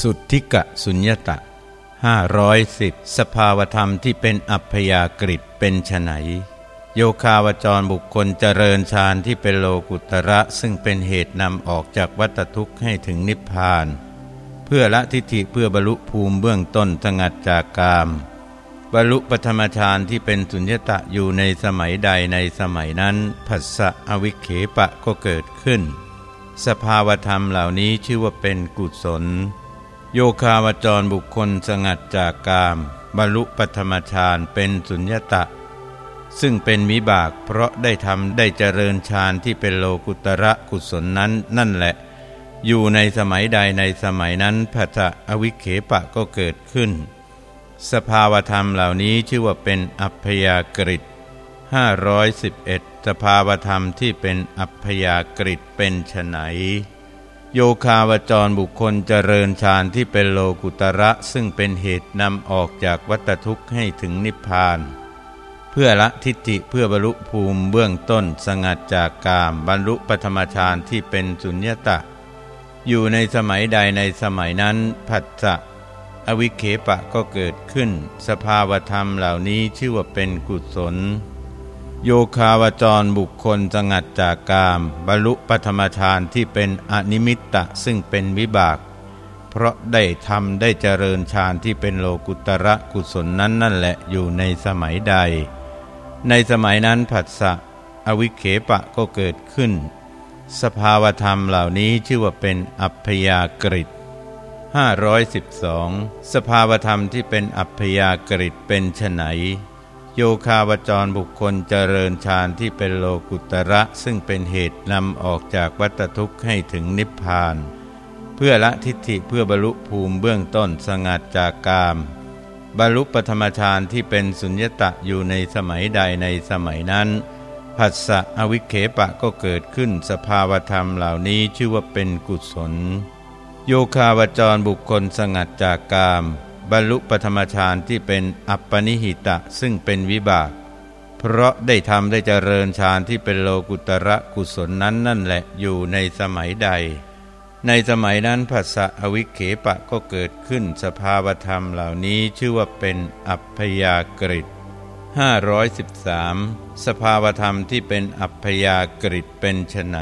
สุทธิกะสุญญตะห้าร้อยสิบสภาวธรรมที่เป็นอัพยากฤิเป็นไฉนโยคาวจรบุคคลเจริญฌานที่เป็นโลกุตระซึ่งเป็นเหตุนำออกจากวัฏทุกข์ให้ถึงนิพพาน เพื่อละทิฏฐิเพื่อบรรลุภูมิเบื้องต้นสงัดจากกามบรรลุปธรรมฌานที่เป็นสุญญตะอยู่ในสมัยใดในสมัยนั้นผัสสะอวิเคปะก็เกิดขึ้น สภาวธรรมเหล่านี้ชื่อว่าเป็นกุศล โยคาวจรบุคคลสงัดจากกาม บรรลุปธรรมฌานเป็นสุญญตะ ซึ่งเป็นมิบากเพราะได้ทำได้เจริญฌานที่เป็นโลกุตระกุศลนั้นนั่นแหละ อยู่ในสมัยใดในสมัยนั้นพัทะอวิเคปะก็เกิดขึ้น สภาวธรรมเหล่านี้ชื่อว่าเป็นอัพยากฤิห้าร้อยสิบเอ็ดสภาวธรรมที่เป็นอัพยากฤิเป็นไฉน โยคาวจรบุคคลเจริญฌานที่เป็นโลกุตระซึ่งเป็นเหตุนำออกจากวัฏทุกข์ให้ถึงนิพพาน เพื่อละทิฏฐิเพื่อบรรลุภูมิเบื้องต้นสงัดจากกามบรรลุปธรรมฌานที่เป็นสุญญตะ อยู่ในสมัยใดในสมัยนั้นผัสสะอวิเคปะก็เกิดขึ้น สภาวธรรมเหล่านี้ชื่อว่าเป็นกุศล โยคาวจรบุคคลสงัดจากกามบรรลุปธรรมฌานที่เป็นอนิมิตตะซึ่งเป็นวิบาก เพราะได้ทำได้เจริญฌานที่เป็นโลกุตระกุศลนั้นนั่นแหละอยู่ในสมัยใด ในสมัยนั้นผัสสะอวิเคปะก็เกิดขึ้น สภาวธรรมเหล่านี้ชื่อว่าเป็นอัพยากฤิต512 สภาวธรรมที่เป็นอัพยากฤิตเป็นไฉน โยคาวจรบุคคลเจริญฌานที่เป็นโลกุตระซึ่งเป็นเหตุนำออกจากวัฏทุกข์ให้ถึงนิพพาน เพื่อละทิฏฐิเพื่อบรรลุภูมิเบื้องต้นสงัดจากกาม บรรลุปธรรมฌานที่เป็นสุญญตะอยู่ในสมัยใดในสมัยนั้นผัสสะอวิเคปะก็เกิดขึ้นสภาวธรรมเหล่านี้ชื่อว่าเป็นกุศล โยคาวจรบุคคลสงัดจากกาม บรรลุปธรรมฌานที่เป็นอัปปนิหิตะซึ่งเป็นวิบาก เพราะได้ทำได้เจริญฌานที่เป็นโลกุตระกุศลนั้นนั่นแหละอยู่ในสมัยใด ในสมัยนั้นภาษะอวิเคปะก็เกิดขึ้นสภาวธรรมเหล่านี้ชื่อว่าเป็นอัพยากฤิ513 สภาวธรรมที่เป็นอัพยากฤิเป็นไฉน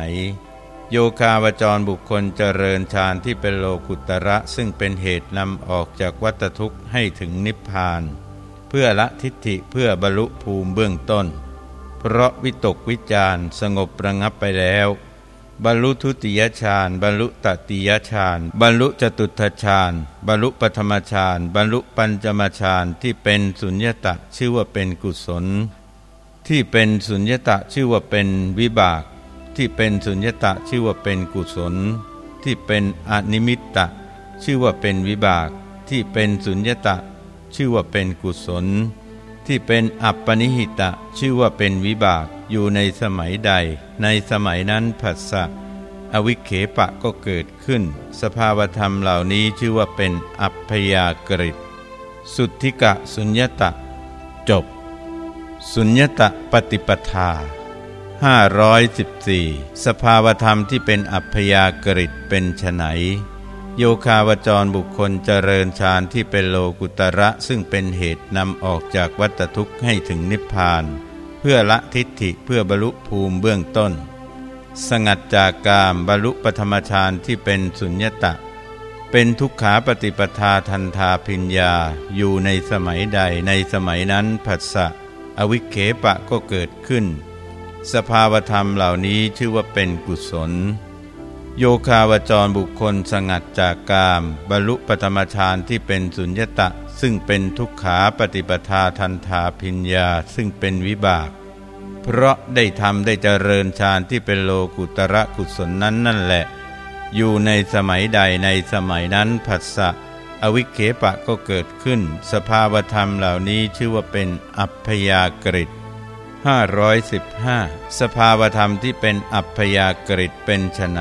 โยคาวจรบุคคลเจริญฌานที่เป็นโลกุตระซึ่งเป็นเหตุนำออกจากวัฏทุกข์ให้ถึงนิพพาน เพื่อละทิฏฐิเพื่อบรรลุภูมิเบื้องต้น เพราะวิตกวิจารสงบระงับไปแล้ว บรรลุทุติยฌานบรรลุตติยฌานบรรลุจตุตฌานบรรลุปฐมฌานบรรลุปัญจมฌานที่เป็นสุญญตะชื่อว่าเป็นกุศล ที่เป็นสุญญตะชื่อว่าเป็นวิบาก ที่เป็นสุญญตะชื่อว่าเป็นกุศล ที่เป็นอนิมิตตะ ชื่อว่าเป็นวิบาก ที่เป็นสุญญตะ ชื่อว่าเป็นกุศล ที่เป็นอัปปนิหิตะ ชื่อว่าเป็นวิบากอยู่ในสมัยใด ในสมัยนั้นผัสสะอวิเคปะก็เกิดขึ้น สภาวธรรมเหล่านี้ชื่อว่าเป็นอัพยากฤิสุทธิกะสุญญตะ จบ สุญญตะปฏิปทา 514 สภาวธรรมที่เป็นอัพยากฤิตเป็นไฉนโยคาวจรบุคคลเจริญฌานที่เป็นโลกุตระซึ่งเป็นเหตุนำออกจากวัฏทุกข์ให้ถึงนิพพาน เพื่อละทิฏฐิเพื่อบรรลุภูมิเบื้องต้น สงัดจากกามบรรลุปธรรมฌานที่เป็นสุญญตะ เป็นทุกขาปฏิปทาทันทาพิญญาอยู่ในสมัยใดในสมัยนั้นผัสสะอวิเคปะก็เกิดขึ้น สภาวธรรมเหล่านี้ชื่อว่าเป็นกุศล โยคาวจรบุคคลสงัดจากกาม บรรลุปธรรมฌานที่เป็นสุญญตะ ซึ่งเป็นทุกขาปฏิปทาทันทาพิญญาซึ่งเป็นวิบาก เพราะได้ทำได้เจริญฌานที่เป็นโลกุตระกุศลนั้นนั่นแหละ อยู่ในสมัยใดในสมัยนั้นผัสสะอวิเคปะก็เกิดขึ้น สภาวธรรมเหล่านี้ชื่อว่าเป็นอัพยากฤิต 515 สภาวธรรมที่เป็นอัพยากฤิตเป็นไฉน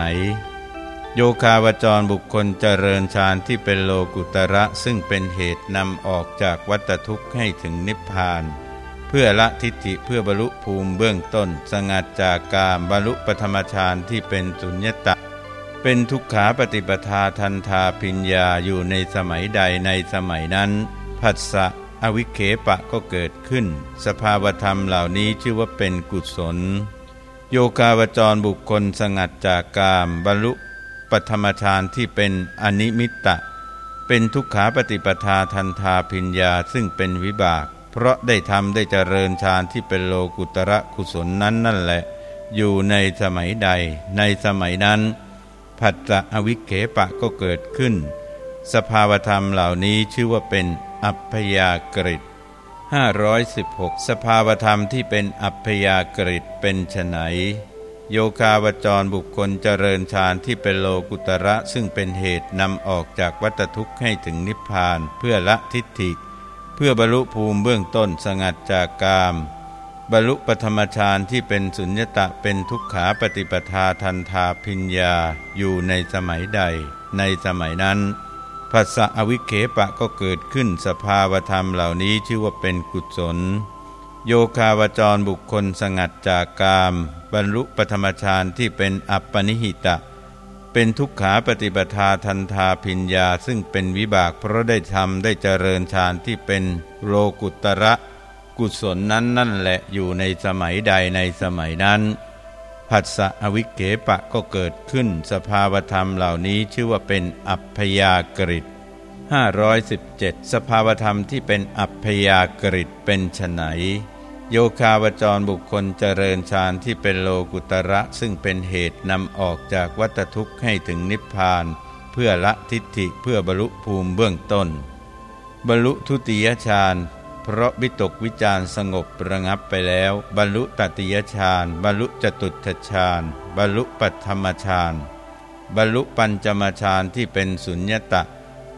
โยคาวจรบุคคลเจริญฌานที่เป็นโลกุตระซึ่งเป็นเหตุนำออกจากวัฏทุกข์ให้ถึงนิพพาน เพื่อละทิฏฐิเพื่อบรรลุภูมิเบื้องต้น สงัดจากกามบรรลุปธรรมฌานที่เป็นสุญญตะ เป็นทุกขาปฏิปทาทันทาพิญญาอยู่ในสมัยใดในสมัยนั้น ผัสสะ อวิเคปะก็เกิดขึ้น สภาวธรรมเหล่านี้ชื่อว่าเป็นกุศล โยกาวจรบุคคลสงัดจากกามบรรลุปธรรมฌานที่เป็นอนิมิตตะ เป็นทุกขาปฏิปทาทันทาพิญญาซึ่งเป็นวิบาก เพราะได้ทำได้เจริญฌานที่เป็นโลกุตระกุศลนั้นนั่นแหละ อยู่ในสมัยใด ในสมัยนั้น ผัสสะอวิเคปะก็เกิดขึ้น สภาวธรรมเหล่านี้ชื่อว่าเป็น อัพยากฤิต516 สภาวธรรมที่เป็นอัพยากฤิตเป็นไฉนโยคาวจรบุคคลเจริญฌานที่เป็นโลกุตระซึ่งเป็นเหตุนำออกจากวัฏทุกข์ให้ถึงนิพพานเพื่อละทิฏฐิเพื่อบรรลุภูมิเบื้องต้นสงัดจากกามบรรลุปธรรมฌานที่เป็นสุญญตะเป็นทุกขาปฏิปทาทันทาพิญญาอยู่ในสมัยใดในสมัยนั้น ภาษาอวิเคปะก็เกิดขึ้นสภาวธรรมเหล่านี้ชื่อว่าเป็นกุศล โยคาวจรบุคคลสงัดจากกาม บรรลุปธรรมฌานที่เป็นอัปปนิหิตะ เป็นทุกขาปฏิปทาทันทาพิญญาซึ่งเป็นวิบากเพราะได้ทำได้เจริญฌานที่เป็นโลกุตระ กุศลนั้นนั่นแหละอยู่ในสมัยใดในสมัยนั้น ผัสสะอวิเกปะก็เกิดขึ้น สภาวธรรมเหล่านี้ชื่อว่าเป็นอัพยากฤิต517 สภาวธรรมที่เป็นอัพยากฤิตเป็นไฉนโยคาวจรบุคคลเจริญฌานที่เป็นโลกุตระ ซึ่งเป็นเหตุนำออกจากวัฏทุกข์ให้ถึงนิพพาน เพื่อละทิฏฐิเพื่อบรรลุภูมิเบื้องต้น บรรลุทุติยฌาน เพราะวิตกวิจารสงบระงับไปแล้ว บรรลุตติยฌานบรรลุจตุตฌานบรรลุปัตมฌานบรรลุปัญจมฌานที่เป็นสุญญตะ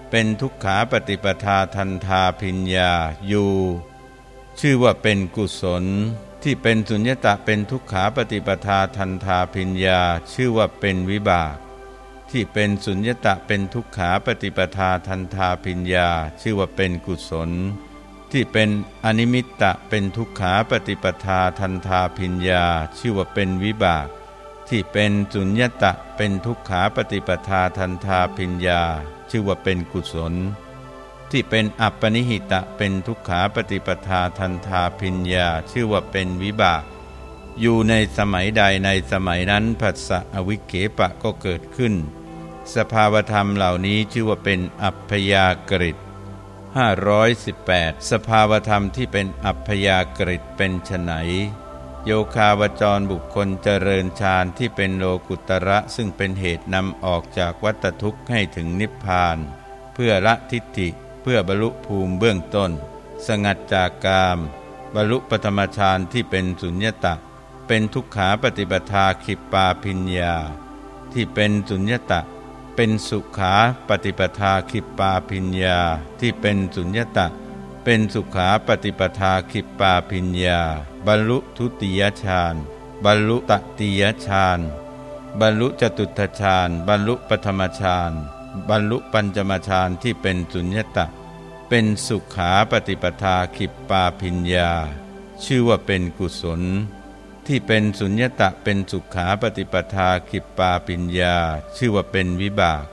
เป็นทุกขาปฏิปทาทันทาพิญญาอยู่ ชื่อว่าเป็นกุศล ที่เป็นสุญญตะเป็นทุกขาปฏิปทาทันทาพิญญา ชื่อว่าเป็นวิบาก ที่เป็นสุญญตะเป็นทุกขาปฏิปทาทันทาพิญญา ชื่อว่าเป็นกุศล ที่เป็นอนิมิตตะเป็นทุกขาปฏิปทาทันทาพิญญา ชื่อว่าเป็นวิบาก ที่เป็นสุญญตะเป็นทุกขาปฏิปทาทันทาพิญญา ชื่อว่าเป็นกุศล ที่เป็นอัปปนิหิตะเป็นทุกขาปฏิปทาทันทาพิญญา ชื่อว่าเป็นวิบาก อยู่ในสมัยใดในสมัยนั้นผัสสะอวิเกปะก็เกิดขึ้น สภาวธรรมเหล่านี้ชื่อว่าเป็นอัพยากฤิต 518 สภาวธรรมที่เป็นอัพยากฤิตเป็นไฉนโยคาวจรบุคคลเจริญฌานที่เป็นโลกุตระซึ่งเป็นเหตุนำออกจากวัฏทุกข์ให้ถึงนิพพาน เพื่อละทิฏฐิ เพื่อบรรลุภูมิเบื้องต้น สงัดจากกาม บรรลุปธรรมฌานที่เป็นสุญญตะ เป็นทุกขาปฏิปทาขิปปาพิญญา ที่เป็นสุญญตะ เป็นสุขาปฏิปทาขิปปาพิญญาที่เป็นสุญญตะ เป็นสุขาปฏิปทาขิปปาพิญญา บรรลุทุติยฌานบรรลุตติยฌานบรรลุจตุตฌานบรรลุปธรรมฌานบรรลุปัญจมาฌานที่เป็นสุญญตะ เป็นสุขาปฏิปทาขิปปาพิญญา ชื่อว่าเป็นกุศล ที่เป็นสุญญตะเป็นสุขาปฏิปทาขิปปาพิญญา ชื่อว่าเป็นวิบาก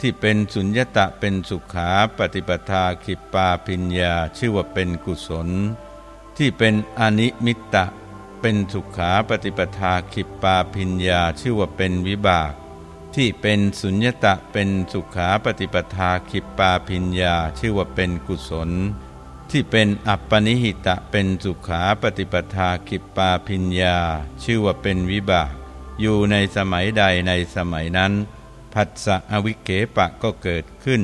ที่เป็นสุญญตะเป็นสุขาปฏิปทาขิปปาพิญญา ชื่อว่าเป็นกุศล ที่เป็นอนิมิตตะเป็นสุขาปฏิปทาขิปปาพิญญา ชื่อว่าเป็นวิบาก ที่เป็นสุญญตะเป็นสุขาปฏิปทาขิปปาพิญญา ชื่อว่าเป็นกุศล ที่เป็นอัปปนิหิตะเป็นสุขาปฏิปทาขิปปาพิญญา ชื่อว่าเป็นวิบาก อยู่ในสมัยใดในสมัยนั้น ผัสสะอวิเกปะก็เกิดขึ้น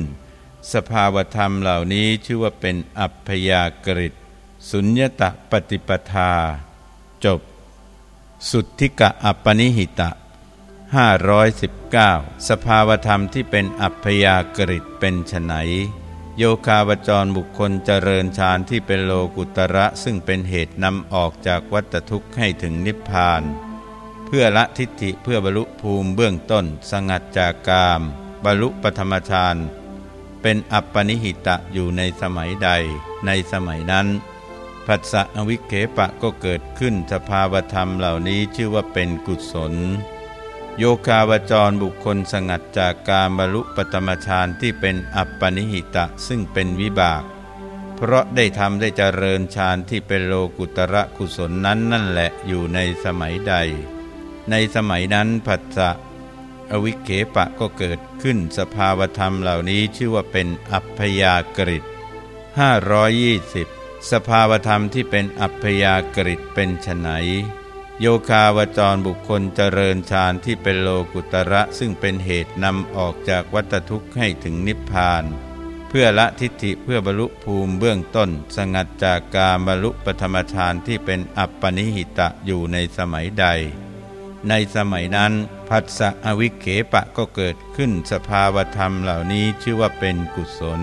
สภาวธรรมเหล่านี้ชื่อว่าเป็นอัพยากฤิตสุญญตะปฏิปทา จบ สุทธิกะอัปปนิหิตะ519 สภาวธรรมที่เป็นอัพยากฤิตเป็นไฉน โยคาวจรบุคคลเจริญฌานที่เป็นโลกุตระซึ่งเป็นเหตุนำออกจากวัฏทุกข์ให้ถึงนิพพาน เพื่อละทิฏฐิเพื่อบรรลุภูมิเบื้องต้น สงัดจากกาม บรรลุปธรรมฌานเป็นอัปปนิหิตะอยู่ในสมัยใด ในสมัยนั้นผัสสะอวิเคปะก็เกิดขึ้นสภาวธรรมเหล่านี้ชื่อว่าเป็นกุศล โยคาวจรบุคคลสงัดจากการบรรลุปตมฌานที่เป็นอัปปนิหิตะซึ่งเป็นวิบาก เพราะได้ทำได้เจริญฌานที่เป็นโลกุตระกุศลนั้นนั่นแหละอยู่ในสมัยใด ในสมัยนั้นผัสสะอวิเคปะก็เกิดขึ้นสภาวธรรมเหล่านี้ชื่อว่าเป็นอัพยากฤิต520 สภาวธรรมที่เป็นอัพยากฤิตเป็นไฉน โยคาวจรบุคคลเจริญฌานที่เป็นโลกุตระซึ่งเป็นเหตุนำออกจากวัฏทุกข์ให้ถึงนิพพาน เพื่อละทิฏฐิเพื่อบรรลุภูมิเบื้องต้น สงัดจากการบรรลุปธรรมฌานที่เป็นอัปปนิหิตะอยู่ในสมัยใด ในสมัยนั้นผัสสะอวิเคปะก็เกิดขึ้นสภาวธรรมเหล่านี้ชื่อว่าเป็นกุศล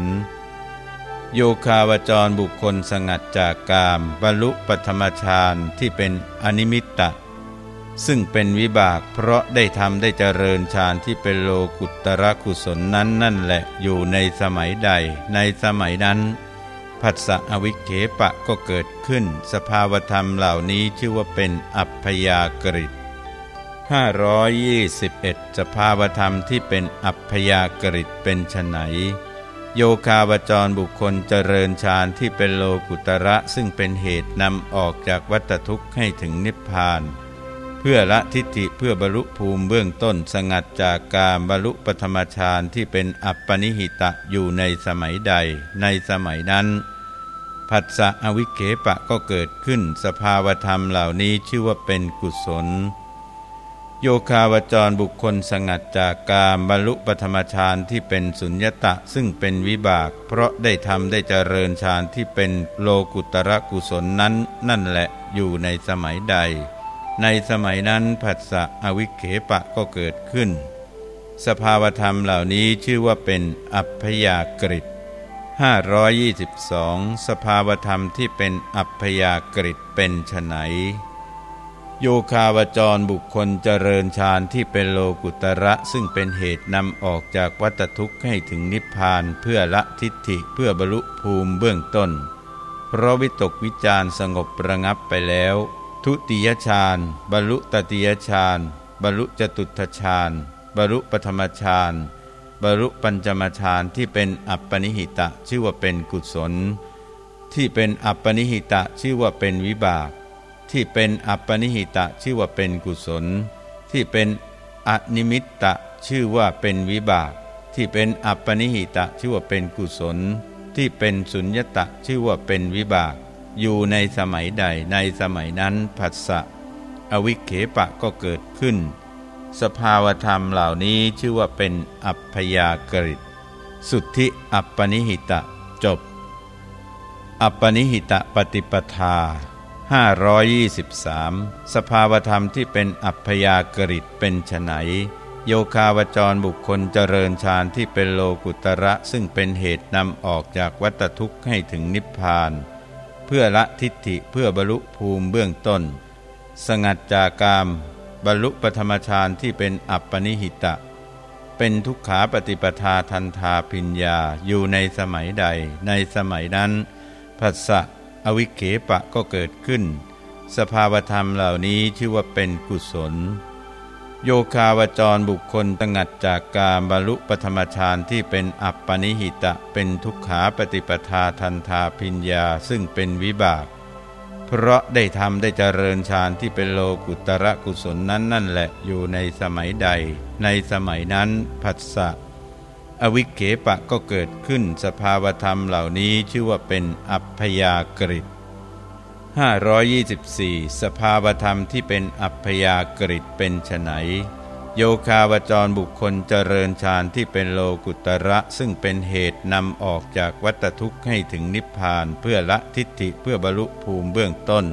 โยคาวจรบุคคลสงัดจากกามบรรลุปธรรมฌานที่เป็นอนิมิตตะ ซึ่งเป็นวิบากเพราะได้ทำได้เจริญฌานที่เป็นโลกุตระกุศลนั้นนั่นแหละอยู่ในสมัยใด ในสมัยนั้นผัสสะอวิเคปะก็เกิดขึ้น สภาวธรรมเหล่านี้ชื่อว่าเป็นอัพยากฤิต521 สภาวธรรมที่เป็นอัพยากฤิตเป็นไฉน โยคาวจรบุคคลเจริญฌานที่เป็นโลกุตระซึ่งเป็นเหตุนำออกจากวัฏทุกข์ให้ถึงนิพพาน เพื่อละทิฏฐิเพื่อบรรลุภูมิเบื้องต้นสงัดจากการบรรลุปธรรมฌานที่เป็นอัปปนิหิตะอยู่ในสมัยใด ในสมัยนั้น ผัสสะอวิเคปะก็เกิดขึ้นสภาวธรรมเหล่านี้ชื่อว่าเป็นกุศล โยคาวจรบุคคลสงัดจากกามบรรลุปธรรมฌานที่เป็นสุญญตะซึ่งเป็นวิบาก เพราะได้ทำได้เจริญฌานที่เป็นโลกุตระกุศลนั้น นั่นแหละอยู่ในสมัยใด ในสมัยนั้นผัสสะอวิเคปะก็เกิดขึ้น สภาวธรรมเหล่านี้ชื่อว่าเป็นอัพยากฤิต522 สภาวธรรมที่เป็นอัพยากฤิตเป็นไฉน โยคาวจรบุคคลเจริญฌานที่เป็นโลกุตระ ซึ่งเป็นเหตุนำออกจากวัฏทุกข์ให้ถึงนิพพานเพื่อละทิฏฐิเพื่อบรรลุภูมิเบื้องต้น เพราะวิตกวิจารสงบระงับไปแล้ว ทุติยฌานบรรลุตติยฌานบรรลุจตุตฌานบรรลุปธรรมฌานบรรลุปัญจมฌานที่เป็นอัปปนิหิตะชื่อว่าเป็นกุศล ที่เป็นอัปปนิหิตะชื่อว่าเป็นวิบาก ที่เป็นอัปปนิหิตะชื่อว่าเป็นกุศล ที่เป็นอนิมิตตะชื่อว่าเป็นวิบาก ที่เป็นอัปปนิหิตะชื่อว่าเป็นกุศล ที่เป็นสุญญตะชื่อว่าเป็นวิบาก อยู่ในสมัยใดในสมัยนั้นผัสสะอวิเคปะก็เกิดขึ้น สภาวธรรมเหล่านี้ชื่อว่าเป็นอัพยากฤิตสุทธิอัปปนิหิตะจบ อัปปนิหิตะปฏิปทา 523 สภาวธรรมที่เป็นอัพยากฤิตเป็นไฉนโยคาวจรบุคคลเจริญฌานที่เป็นโลกุตระซึ่งเป็นเหตุนำออกจากวัฏทุกข์ให้ถึงนิพพาน เพื่อละทิฏฐิเพื่อบรรลุภูมิเบื้องต้น สงัดจากกาม บรรลุปธรรมฌานที่เป็นอัปปนิหิตะ เป็นทุกขาปฏิปทาทันทาพิญญาอยู่ในสมัยใดในสมัยนั้นผัสสะ อวิเคปะก็เกิดขึ้น สภาวธรรมเหล่านี้ชื่อว่าเป็นกุศล โยคาวจรบุคคลตั้งัดจากการบรรลุปธรรมฌานที่เป็นอัปปนิหิตะเป็นทุกขาปฏิปทาทันทาพิญญาซึ่งเป็นวิบาก เพราะได้ทำได้เจริญฌานที่เป็นโลกุตระกุศลนั้นนั่นแหละอยู่ในสมัยใด ในสมัยนั้นผัสสะ อวิเคปะก็เกิดขึ้นสภาวธรรมเหล่านี้ชื่อว่าเป็นอัพยากฤิต524 สภาวธรรมที่เป็นอัพยากฤิตเป็นไฉนโยคาวจรบุคคลเจริญฌานที่เป็นโลกุตระซึ่งเป็นเหตุนำออกจากวัฏทุกข์ให้ถึงนิพพานเพื่อละทิฏฐิเพื่อบรรลุภูมิเบื้องต้น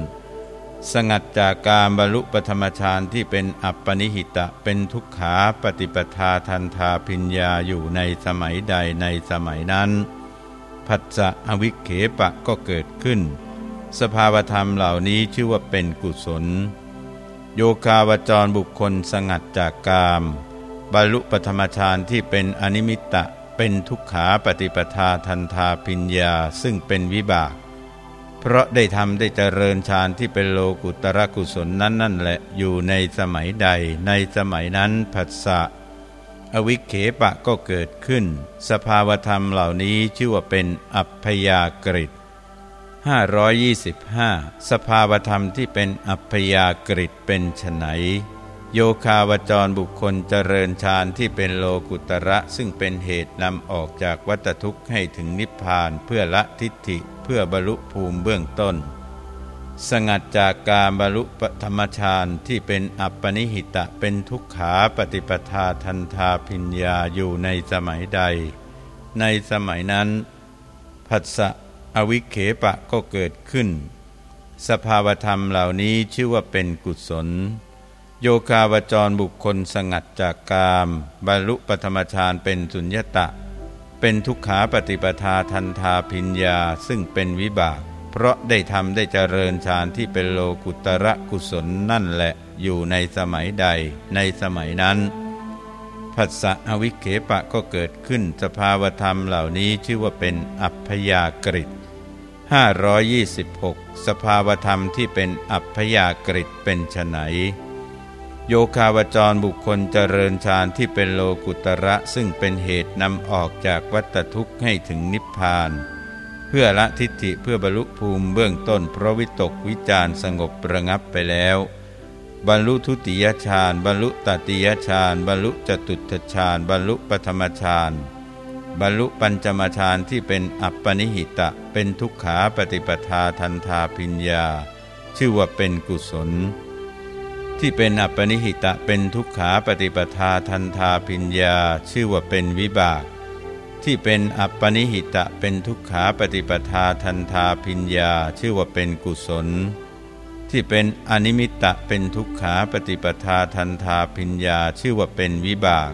สงัดจากการบรรลุปธรรมฌานที่เป็นอัปปนิหิตะเป็นทุกขาปฏิปทาทันทาพิญญาอยู่ในสมัยใดในสมัยนั้น ผัสสะอวิเคปะก็เกิดขึ้น สภาวธรรมเหล่านี้ชื่อว่าเป็นกุศล โยคาวจรบุคคลสงัดจากกามบรรลุปธรรมฌานที่เป็นอนิมิตตะเป็นทุกขาปฏิปทาทันทาพิญญาซึ่งเป็นวิบาก เพราะได้ทำได้เจริญฌานที่เป็นโลกุตระกุศลนั้นนั่นแหละอยู่ในสมัยใด ในสมัยนั้นผัสสะอวิเคปะก็เกิดขึ้น สภาวธรรมเหล่านี้ชื่อว่าเป็นอัพยากฤิ525 สภาวธรรมที่เป็นอัพยากฤิเป็นไฉนโยคาวจรบุคคลเจริญฌานที่เป็นโลกุตระซึ่งเป็นเหตุนำออกจากวัฏทุกข์ให้ถึงนิพพานเพื่อละทิฏฐิ เพื่อบรรลุภูมิเบื้องต้น สงัดจากการบรรลุธรรมฌานที่เป็นอัปปนิหิตะเป็นทุกขาปฏิปทาทันทาพิญญาอยู่ในสมัยใด ในสมัยนั้นผัสสะอวิเคปะก็เกิดขึ้น สภาวธรรมเหล่านี้ชื่อว่าเป็นกุศล โยคาวจรบุคคลสงัดจากกาม บรรลุปธรรมฌานเป็นสุญญตะ เป็นทุกขาปฏิปทาทันทาพิญญาซึ่งเป็นวิบาก เพราะได้ทำได้เจริญฌานที่เป็นโลกุตระกุศลนั่นแหละอยู่ในสมัยใดในสมัยนั้นผัสสะอวิเคปะก็เกิดขึ้นสภาวธรรมเหล่านี้ชื่อว่าเป็นอัพยากฤิ526 สภาวธรรมที่เป็นอัพยากฤิเป็นไฉน โยคาวจรบุคคลเจริญฌานที่เป็นโลกุตระซึ่งเป็นเหตุนำออกจากวัฏทุกข์ให้ถึงนิพพาน เพื่อละทิฏฐิเพื่อบรรลุภูมิเบื้องต้นเพราะวิตกวิจารสงบประงับไปแล้ว บรรลุทุติยฌานบรรลุตติยฌานบรรลุจตุตฌานบรรลุปฐมฌานบรรลุปัญจมฌานที่เป็นอัปปนิหิตะเป็นทุกขาปฏิปทาทันทาพิญญา ชื่อว่าเป็นกุศล ที่เป็นอัปปนิหิตะเป็นทุกขาปฏิปทาทันทาพิญญาชื่อว่าเป็นวิบาก ที่เป็นอัปปนิหิตะเป็นทุกขาปฏิปทาทันทาพิญญาชื่อว่าเป็นกุศล ที่เป็นอนิมิตะเป็นทุกขาปฏิปทาทันทาพิญญาชื่อว่าเป็นวิบาก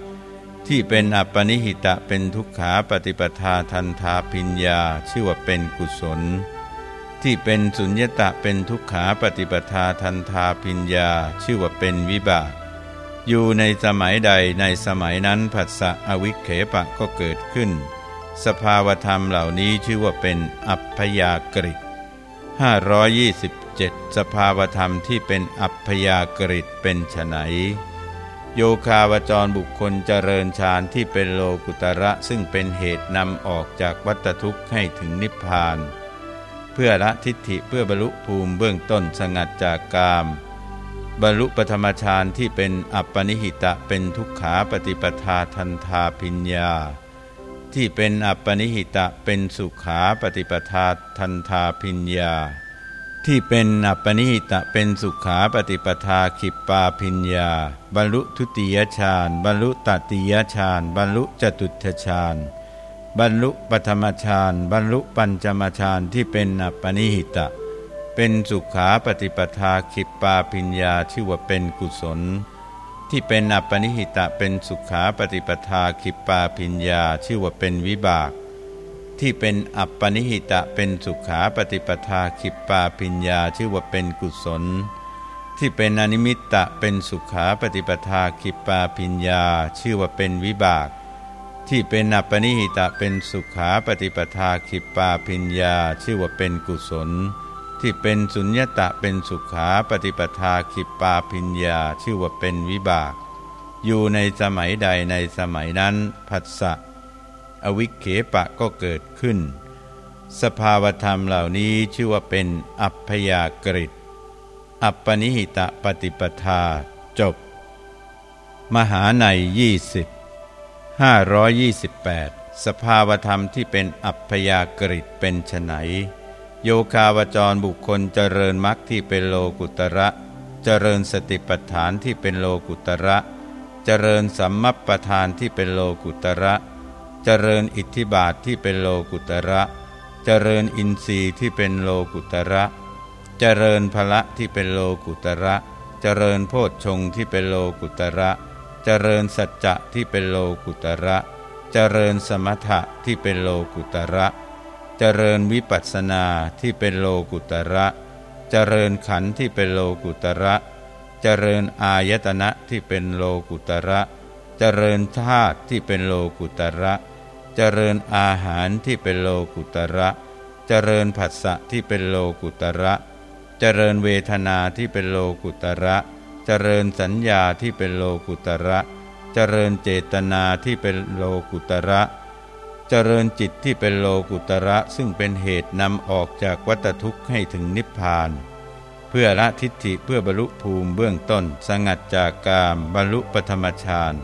ที่เป็นอัปปนิหิตะเป็นทุกขาปฏิปทาทันทาพิญญาชื่อว่าเป็นกุศล ที่เป็นสุญญตะเป็นทุกขาปฏิปทาทันทาพิญญาชื่อว่าเป็นวิบาก อยู่ในสมัยใดในสมัยนั้นผัสสะอวิเคปะก็เกิดขึ้น สภาวธรรมเหล่านี้ชื่อว่าเป็นอัพยากฤิ527 สภาวธรรมที่เป็นอัพยากฤิเป็นไฉนโยคาวจรบุคคลเจริญฌานที่เป็นโลกุตระซึ่งเป็นเหตุนำออกจากวัฏทุกข์ให้ถึงนิพพาน เพื่อละทิฏฐิเพื่อบรรลุภูมิเบื้องต้นสงัดจากกาม บรรลุปธรรมฌานที่เป็นอัปปนิหิตะเป็นทุกขาปฏิปทาทันทาพิญญา ที่เป็นอัปปนิหิตะเป็นสุขาปฏิปทาทันทาพิญญา ที่เป็นอัปปนิหิตะเป็นสุขาปฏิปทาขิปปาพิญญา บรรลุทุติยฌานบรรลุตติยฌานบรรลุจตุตฌาน บรรลุปฐมฌานบรรลุปัญจมฌานที่เป็นอปนิหิตะ เป็นสุขาปฏิปทาขิปปาพิญญาชื่อว่าเป็นกุศล ที่เป็นอปนิหิตะเป็นสุขาปฏิปทาขิปปาพิญญาชื่อว่าเป็นวิบาก ที่เป็นอัปปนิหิตะเป็นสุขาปฏิปทาขิปปาพิญญาชื่อว่าเป็นกุศล ที่เป็นอนิมิตตะเป็นสุขาปฏิปทาขิปปาพิญญาชื่อว่าเป็นวิบาก ที่เป็นอัปนิหิตะเป็นสุขาปฏิปทาขิปปาพิญญา ชื่อว่าเป็นกุศล ที่เป็นสุญญตะเป็นสุขาปฏิปทาขิปปาพิญญา ชื่อว่าเป็นวิบาก อยู่ในสมัยใดในสมัยนั้นผัสสะอวิเคปะก็เกิดขึ้น สภาวธรรมเหล่านี้ชื่อว่าเป็นอัพยากฤิตอัปปนิหิตะปฏิปทาจบ มหาในยี่สิบ 528 สภาวธรรมที่เป็นอัพยากฤิตเป็นไฉนโยคาวจรบุคคลเจริญมรรคที่เป็นโลกุตระ เจริญสติปัฏฐานที่เป็นโลกุตระ เจริญสัมมัปปทานที่เป็นโลกุตระ เจริญอิทธิบาทที่เป็นโลกุตระ เจริญอินทรีย์ที่เป็นโลกุตระ เจริญพละที่เป็นโลกุตระ เจริญโพชฌงที่เป็นโลกุตระเจริญสัจจะที่เป็นโลกุตระ เจริญสมถะที่เป็นโลกุตระ เจริญวิปัสสนาที่เป็นโลกุตระ เจริญขันธ์ที่เป็นโลกุตระ เจริญอายตนะที่เป็นโลกุตระ เจริญธาตุที่เป็นโลกุตระ เจริญอาหารที่เป็นโลกุตระเเจริญผัสสะที่เป็นโลกุตระ เจริญเวทนาที่เป็นโลกุตระเจริญสัญญาที่เป็นโลกุตระ เจริญเจตนาที่เป็นโลกุตระ เจริญจิตที่เป็นโลกุตระซึ่งเป็นเหตุนำออกจากวัฏทุกข์ให้ถึงนิพพาน เพื่อละทิฏฐิเพื่อบรรลุภูมิเบื้องต้นสงัดจากกามบรรลุปธรรมฌาน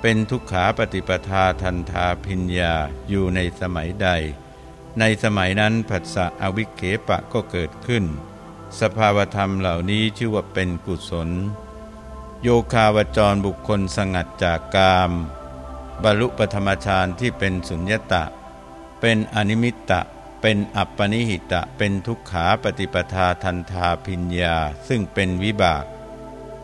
เป็นทุกขาปฏิปทาทันทาพิญญาอยู่ในสมัยใด ในสมัยนั้นผัสสะอวิเขปะก็เกิดขึ้น สภาวธรรมเหล่านี้ชื่อว่าเป็นกุศล โยคาวจรบุคคลสงัดจากกาม บรรลุปธรรมฌานที่เป็นสุญญตะ เป็นอนิมิตตะ เป็นอัปปนิหิตะ เป็นทุกขาปฏิปทาทันทาพิญญา ซึ่งเป็นวิบาก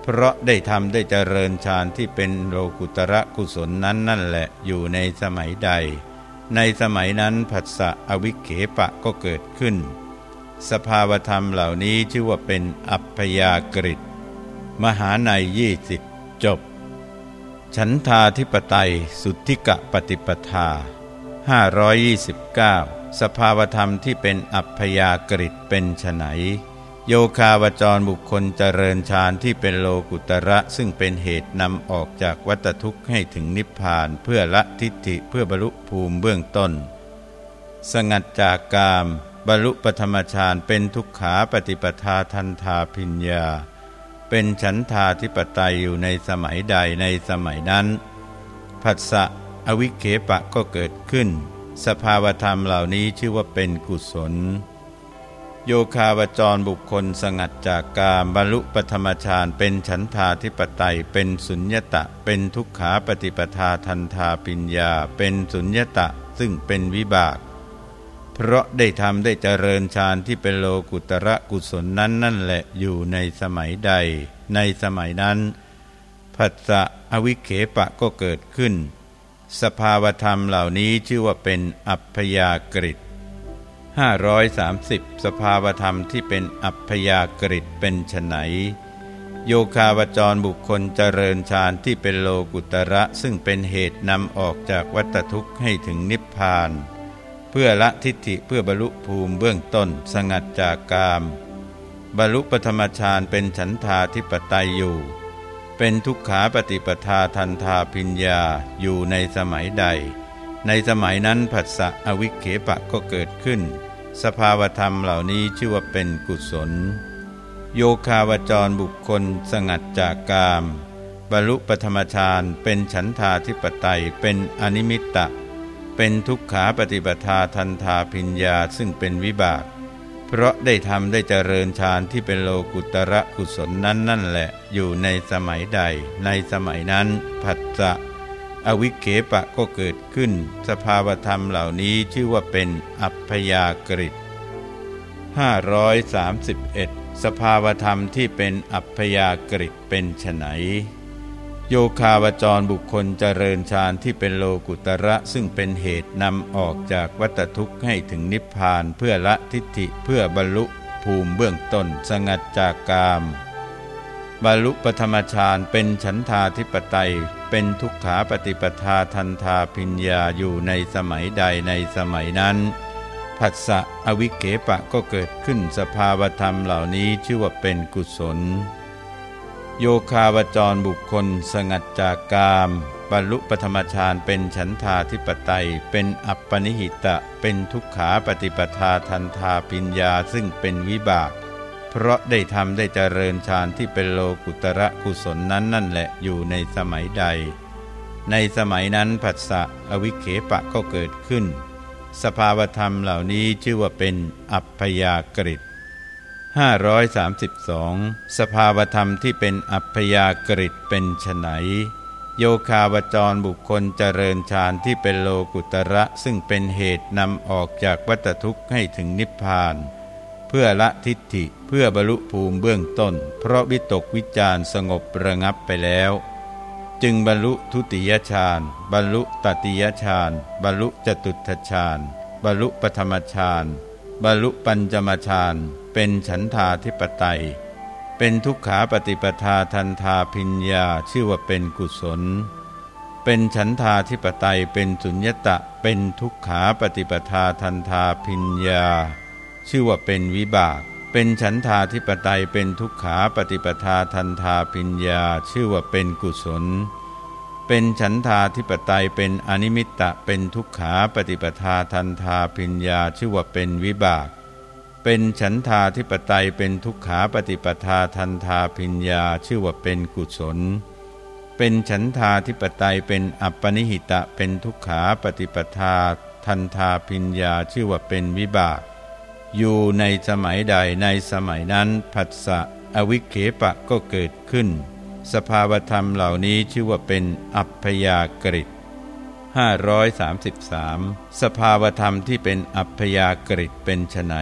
เพราะได้ทำได้เจริญฌานที่เป็นโลกุตระกุศลนั้นนั่นแหละอยู่ในสมัยใด ในสมัยนั้นผัสสะอวิเขปะก็เกิดขึ้น สภาวธรรมเหล่านี้ชื่อว่าเป็นอัพยากฤิตมหาในยี่สิบจบ ฉันทาธิปไตยสุทธิกะปฏิปทา 529 สภาวธรรมที่เป็นอัพยากฤิตเป็นไฉนโยคาวจรบุคคลเจริญฌานที่เป็นโลกุตระซึ่งเป็นเหตุนำออกจากวัฏทุกข์ให้ถึงนิพพานเพื่อละทิฏฐิเพื่อบรรลุภูมิเบื้องต้น สงัดจากกาม บรรลุปธรรมฌานเป็นทุกขาปฏิปทาทันทาพิญญา เป็นฉันทาธิปไตยอยู่ในสมัยใดในสมัยนั้นผัสสะอวิเคปะก็เกิดขึ้น สภาวธรรมเหล่านี้ชื่อว่าเป็นกุศล โยคาวจรบุคคลสงัดจากกามบรรลุปธรรมฌานเป็นฉันทาธิปไตยเป็นสุญญตะ เป็นทุกขาปฏิปทาทันทาปิญญา เป็นสุญญตะซึ่งเป็นวิบาก เพราะได้ทำได้เจริญฌานที่เป็นโลกุตระกุศลนั้นนั่นแหละอยู่ในสมัยใด ในสมัยนั้นผัสสะอวิเคปะก็เกิดขึ้น สภาวธรรมเหล่านี้ชื่อว่าเป็นอัพยากฤิต530 สภาวธรรมที่เป็นอัพยากฤิตเป็นไฉนโยคาวจรบุคคลเจริญฌานที่เป็นโลกุตระซึ่งเป็นเหตุนำออกจากวัฏทุกข์ให้ถึงนิพพานเพื่อละทิฏฐิเพื่อบรรลุภูมิเบื้องต้น สงัดจากกาม บรรลุปธรรมฌานเป็นฉันทาธิปไตยอยู่ เป็นทุกขาปฏิปทาทันทาพิญญาอยู่ในสมัยใด ในสมัยนั้นผัสสะอวิเคปะก็เกิดขึ้น สภาวธรรมเหล่านี้ชื่อว่าเป็นกุศล โยคาวจรบุคคล สงัดจากกาม บรรลุปธรรมฌานเป็นฉันทาธิปไตยเป็นอนิมิตต เป็นทุกขาปฏิปทาทันทาพิญญาซึ่งเป็นวิบาก เพราะได้ทำได้เจริญฌานที่เป็นโลกุตระกุศลนั้นนั่นแหละ อยู่ในสมัยใด ในสมัยนั้น ผัสสะอวิเคปะก็เกิดขึ้น สภาวธรรมเหล่านี้ชื่อว่าเป็นอัพยากฤิต531 สภาวธรรมที่เป็นอัพยากฤิตเป็นไฉน โยคาวจรบุคคลเจริญฌานที่เป็นโลกุตระซึ่งเป็นเหตุนำออกจากวัฏทุกข์ให้ถึงนิพพานเพื่อละทิฏฐิเพื่อบรรลุภูมิเบื้องต้นสงัดจากกามบรรลุปธรรมฌานเป็นฉันทาธิปไตย เป็นทุกขาปฏิปทาทันทาพิญญาอยู่ในสมัยใดในสมัยนั้นผัสสะอวิเกปะก็เกิดขึ้นสภาวธรรมเหล่านี้ชื่อว่าเป็นกุศล โยคาวจรบุคคลสงัดจากกามบรรลุปธรรมฌานเป็นฉันทาธิปไตย เป็นอัปปนิหิตะ เป็นทุกขาปฏิปทาทันทาปิญญาซึ่งเป็นวิบาก เพราะได้ทำได้เจริญฌานที่เป็นโลกุตระกุศลนั้นนั่นแหละอยู่ในสมัยใด ในสมัยนั้นผัสสะอวิเคปะก็เกิดขึ้น สภาวธรรมเหล่านี้ชื่อว่าเป็นอัพยากฤิต 532 สภาวธรรมที่เป็นอัพยากฤิตเป็นไฉนโยคาวจรบุคคลเจริญฌานที่เป็นโลกุตระซึ่งเป็นเหตุนำออกจากวัฏทุกข์ให้ถึงนิพพาน เพื่อละทิฏฐิเพื่อบรรลุภูมิเบื้องต้น เพราะวิตกวิจารสงบระงับไปแล้ว จึงบรรลุทุติยฌานบรรลุตติยฌานบรรลุจตุตถฌานบรรลุปธรรมฌานบรรลุปัญจมฌาน เป็นฉันทาธิปไตย เป็นทุกขาปฏิปทาทันทาพิญญาชื่อว่าเป็นกุศล เป็นฉันทาธิปไตยเป็นสุญญตะ เป็นทุกขาปฏิปทาทันทาพิญญา ชื่อว่าเป็นวิบาก เป็นฉันทาธิปไตยเป็นทุกขาปฏิปทาทันทาพิญญาชื่อว่าเป็นกุศลเป็นฉันทาธิปไตยเป็นอนิมิตตะเป็นทุกขาปฏิปทาทันทาพิญญาชื่อว่าเป็นวิบาก เป็นฉันทาธิปไตยเป็นทุกขาปฏิปทาทันทาพิญญาชื่อว่าเป็นกุศล เป็นฉันทาธิปไตยเป็นอัปปนิหิตะเป็นทุกขาปฏิปทาทันทาพิญญาชื่อว่าเป็นวิบาก อยู่ในสมัยใดในสมัยนั้นผัสสะอวิเคปะก็เกิดขึ้น สภาวธรรมเหล่านี้ชื่อว่าเป็นอัพยากฤิต533 สภาวธรรมที่เป็นอัพยากฤิตเป็นไฉน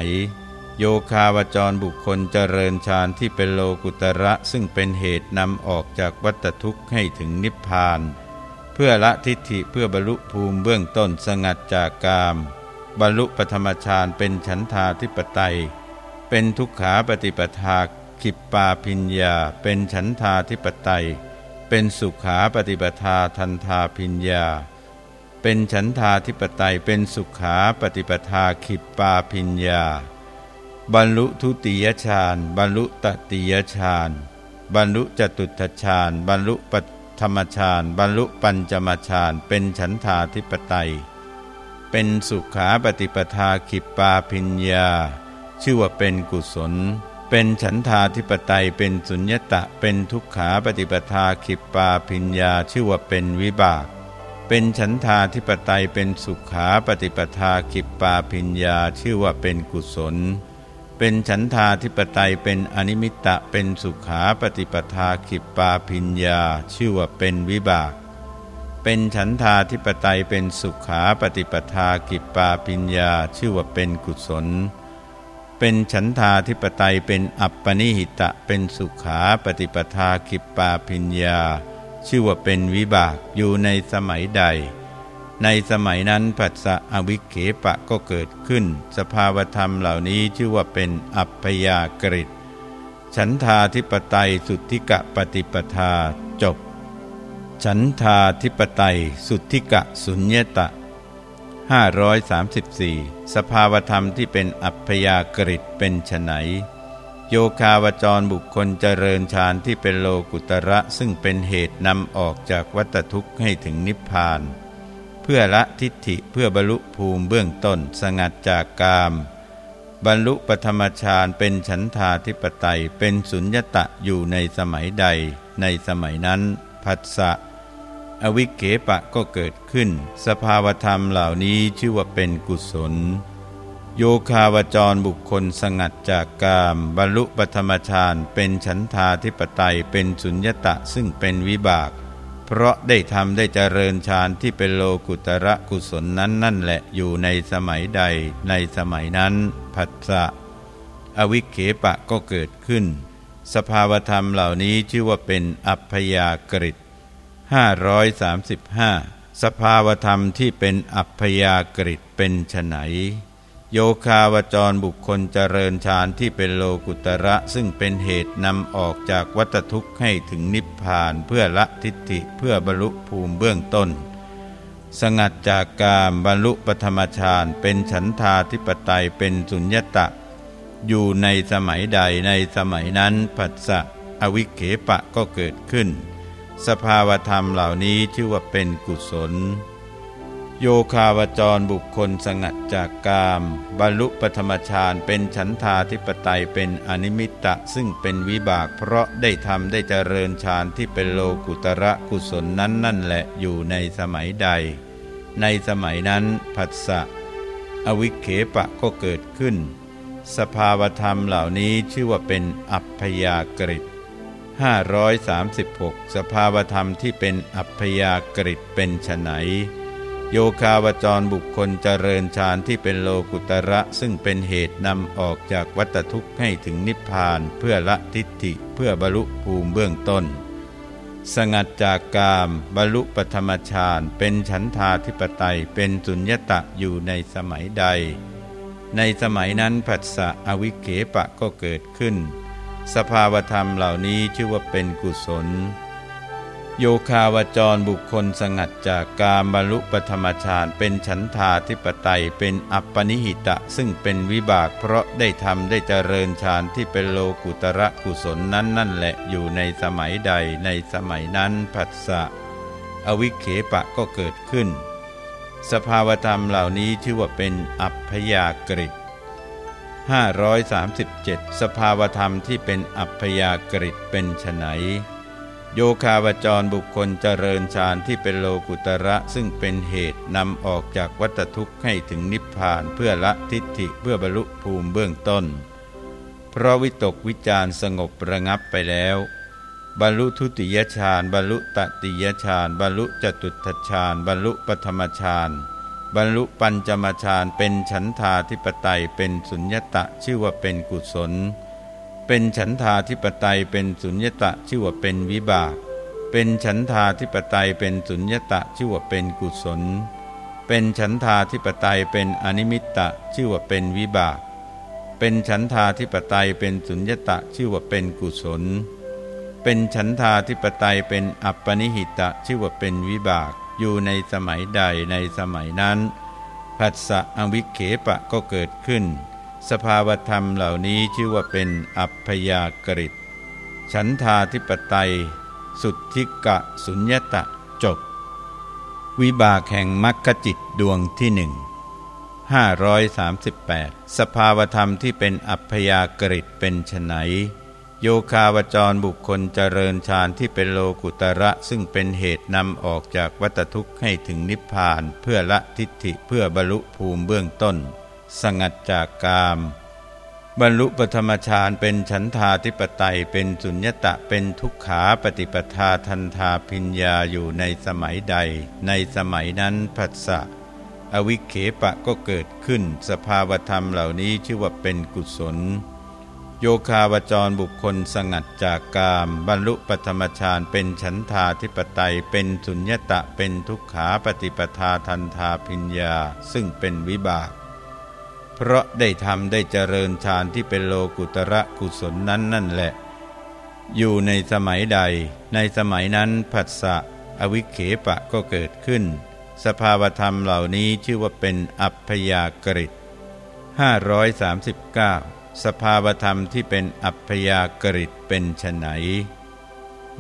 โยคาวจรบุคคลเจริญฌานที่เป็นโลกุตระซึ่งเป็นเหตุนำออกจากวัฏทุกข์ให้ถึงนิพพาน เพื่อละทิฏฐิเพื่อบรรลุภูมิเบื้องต้นสงัดจากกาม บรรลุปธรรมฌานเป็นฉันทาธิปไตย เป็นทุกขาปฏิปทาขิปปาพิญญา เป็นฉันทาธิปไตย เป็นสุขาปฏิปทาทันทาพิญญา เป็นฉันทาธิปไตยเป็นสุขาปฏิปทาขิปปาพิญญา บรรลุทุติยฌานบรรลุตติยฌานบรรลุจตุตฌานบรรลุปธรรมฌานบรรลุปัญจมฌานเป็นฉันทาธิปไตย เป็นสุขาปฏิปทาขิปปาพิญญา ชื่อว่าเป็นกุศล เป็นฉันทาธิปไตยเป็นสุญญตะเป็นทุกขาปฏิปทาขิปปาพิญญาชื่อว่าเป็นวิบาก เป็นฉันทาธิปไตยเป็นสุขาปฏิปทาขิปปาพิญญาชื่อว่าเป็นกุศล เป็นฉันทาธิปไตยเป็นอนิมิตะเป็นสุขาปฏิปทาขิปปาพิญญา ชื่อว่าเป็นวิบาก เป็นฉันทาธิปไตยเป็นสุขาปฏิปทาขิปปาพิญญา ชื่อว่าเป็นกุศล เป็นฉันทาธิปไตยเป็นอัปปนิหิตะเป็นสุขาปฏิปทาขิปปาพิญญา ชื่อว่าเป็นวิบากอยู่ในสมัยใด ในสมัยนั้นผัสสะอวิเคปะก็เกิดขึ้น สภาวธรรมเหล่านี้ชื่อว่าเป็นอัพยากฤิตฉันทาธิปไตยสุทธิกะปฏิปทาจบ ฉันทาธิปไตยสุทธิกะสุญญตะ 534 สภาวธรรมที่เป็นอัพยากฤิตเป็นไฉนโยคาวจรบุคคลเจริญฌานที่เป็นโลกุตระซึ่งเป็นเหตุนำออกจากวัฏทุกข์ให้ถึงนิพพาน พื่อละทิฏฐิเพื่อบรรลุภูมิเบื้องต้นสงัดจากกาม บรรลุปธรรมฌานเป็นฉันทาธิปไตยเป็นสุญญตะอยู่ในสมัยใด ในสมัยนั้นผัสสะอวิเกปะก็เกิดขึ้น สภาวธรรมเหล่านี้ชื่อว่าเป็นกุศล โยคาวจรบุคคลสงัดจากกาม บรรลุปธรรมฌานเป็นฉันทาธิปไตยเป็นสุญญตะซึ่งเป็นวิบาก เพราะได้ทำได้เจริญฌานที่เป็นโลกุตระกุศลนั้นนั่นแหละอยู่ในสมัยใดในสมัยนั้น ผัสสะอวิเคปะก็เกิดขึ้น สภาวธรรมเหล่านี้ชื่อว่าเป็นอัพยากฤิต535 สภาวธรรมที่เป็นอัพยากฤิตเป็นไฉน โยคาวจรบุคคลเจริญฌานที่เป็นโลกุตระซึ่งเป็นเหตุนำออกจากวัฏทุกข์ให้ถึงนิพพานเพื่อละทิฏฐิเพื่อบรรลุภูมิเบื้องต้น สงัดจากกามบรรลุปธรรมฌานเป็นฉันทาธิปไตยเป็นสุญญตะ อยู่ในสมัยใดในสมัยนั้นผัสสะอวิเคปะก็เกิดขึ้น สภาวธรรมเหล่านี้ชื่อว่าเป็นกุศล โยคาวจรบุคคลสงัดจากกาม บรรลุปธรรมฌานเป็นฉันทาธิปไตยเป็นอนิมิตะซึ่งเป็นวิบากเพราะได้ทำได้เจริญฌานที่เป็นโลกุตระกุศลนั้นนั่นแหละอยู่ในสมัยใด ในสมัยนั้นผัสสะอวิเคปะก็เกิดขึ้น สภาวธรรมเหล่านี้ชื่อว่าเป็นอัพยากฤิต536 สภาวธรรมที่เป็นอัพยากฤิตเป็นไฉน โยคาวจรบุคคลเจริญฌานที่เป็นโลกุตระซึ่งเป็นเหตุนำออกจากวัฏทุกข์ให้ถึงนิพพานเพื่อละทิฏฐิเพื่อบรรลุภูมิเบื้องต้น สงัดจากกามบรรลุปธรรมฌานเป็นฉันทาธิปไตยเป็นสุญญตะอยู่ในสมัยใด ในสมัยนั้นผัสสะอวิเคปะก็เกิดขึ้น สภาวธรรมเหล่านี้ชื่อว่าเป็นกุศล โยคาวจรบุคคลสงัดจากการบรรลุปธรรมฌานเป็นฉันทาธิปไตยเป็นอัปปนิหิตะ ซึ่งเป็นวิบากเพราะได้ทำได้เจริญฌานที่เป็นโลกุตระกุศลนั้นนั่นแหละอยู่ในสมัยใดในสมัยนั้นผัสสะ อวิเคปะก็เกิดขึ้น สภาวธรรมเหล่านี้ชื่อว่าเป็นอัพยากฤิ537 สภาวธรรมที่เป็นอัพยากฤิเป็นไฉน โยคาวจรบุคคลเจริญฌานที่เป็นโลกุตระซึ่งเป็นเหตุนำออกจากวัฏทุกข์ให้ถึงนิพพานเพื่อละทิฏฐิเพื่อบรรลุภูมิเบื้องต้น เพราะวิตกวิจารสงบระงับไปแล้ว บรรลุทุติยฌานบรรลุตติยฌานบรรลุจตุตฌานบรรลุปฐมฌานบรรลุปัญจมฌานเป็นฉันทาธิปไตยเป็นสุญญตะชื่อว่าเป็นกุศล เป็นฉันทาธิปไตยเป็นสุญญตะชื่อว่าเป็นวิบาก เป็นฉันทาธิปไตยเป็นสุญญตะชื่อว่าเป็นกุศล เป็นฉันทาธิปไตยเป็นอนิมิตตะชื่อว่าเป็นวิบาก เป็นฉันทาธิปไตยเป็นสุญญตะชื่อว่าเป็นกุศล เป็นฉันทาธิปไตยเป็นอัปปนิหิตะชื่อว่าเป็นวิบาก อยู่ในสมัยใดในสมัยนั้นผัสสะอวิเคปะก็เกิดขึ้น สภาวธรรมเหล่านี้ชื่อว่าเป็นอัพยากฤิตฉันทาธิปไตย สุทธิกะสุญญตะจบ วิบากแห่งมรรคจิตดวงที่หนึ่งห้าร้อยสามสิบแปดสภาวธรรมที่เป็นอัพยากฤิตเป็นไฉนโยคาวจรบุคคลเจริญฌานที่เป็นโลกุตระซึ่งเป็นเหตุนำออกจากวัตทุกข์ให้ถึงนิพพานเพื่อละทิฏฐิเพื่อบรรลุภูมิเบื้องต้น สงัดจากกาม บรรลุปธรรมฌานเป็นฉันทาธิปไตยเป็นสุญญตะเป็นทุกขาปฏิปทาทันทาพิญญาอยู่ในสมัยใด ในสมัยนั้นผัสสะอวิเคปะก็เกิดขึ้น สภาวธรรมเหล่านี้ชื่อว่าเป็นกุศล โยคาวจรบุคคลสงัดจากกาม บรรลุปธรรมฌานเป็นฉันทาธิปไตยเป็นสุญญตะเป็นทุกขาปฏิปทาทันทาพิญญา ซึ่งเป็นวิบาก เพราะได้ทำได้เจริญฌานที่เป็นโลกุตระกุศลนั้นนั่นแหละ อยู่ในสมัยใด ในสมัยนั้นผัสสะอวิเคปะก็เกิดขึ้น สภาวธรรมเหล่านี้ชื่อว่าเป็นอัพยากฤิต539 สภาวธรรมที่เป็นอัพยากฤิตเป็นไฉน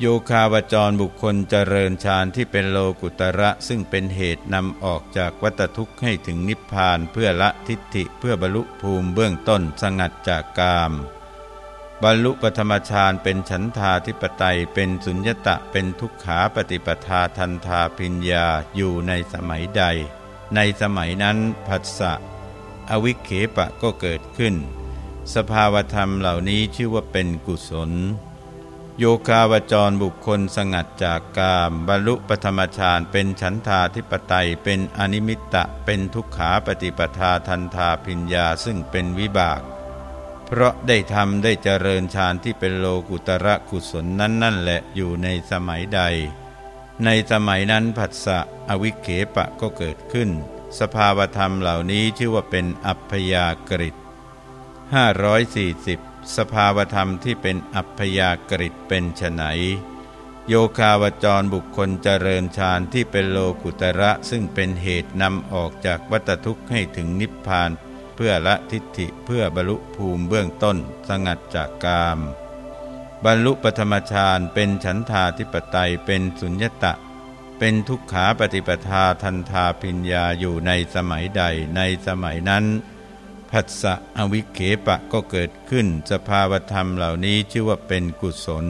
โยคาวจรบุคคลเจริญฌานที่เป็นโลกุตระ ซึ่งเป็นเหตุนำออกจากวัตทุกข์ให้ถึงนิพพานเพื่อละทิฏฐิเพื่อบรรลุภูมิเบื้องต้นสงัดจากกาม บรรลุปธรรมฌานเป็นฉันทาธิปไตยเป็นสุญญตะเป็นทุกขาปฏิปทาทันทาพิญญาอยู่ในสมัยใด ในสมัยนั้นผัสสะอวิเคปะก็เกิดขึ้น สภาวธรรมเหล่านี้ชื่อว่าเป็นกุศล โยคาวจรบุคคลสงัดจากกามบรรลุปธรรมฌานเป็นฉันทาธิปไตยเป็นอนิมิตตะเป็นทุกขาปฏิปทาทันทาพิญญาซึ่งเป็นวิบาก เพราะได้ทำได้เจริญฌานที่เป็นโลกุตระกุศลนั้นนั่นแหละอยู่ในสมัยใด ในสมัยนั้นผัสสะอวิเคปะก็เกิดขึ้น สภาวธรรมเหล่านี้ชื่อว่าเป็นอัพยากฤิต540 สภาวธรรมที่เป็นอัพยากฤิตเป็นไฉนโยคาวจรบุคคลเจริญฌานที่เป็นโลกุตระซึ่งเป็นเหตุนำออกจากวัตทุกข์ให้ถึงนิพพาน เพื่อละทิฏฐิเพื่อบรรลุภูมิเบื้องต้นสงัดจากกาม บรรลุปธรรมฌานเป็นฉันทาธิปไตยเป็นสุญญตะ เป็นทุกขาปฏิปทาทันทาพิญญาอยู่ในสมัยใดในสมัยนั้น ผัสสะอวิเคปะก็เกิดขึ้น สภาวธรรมเหล่านี้ชื่อว่าเป็นกุศล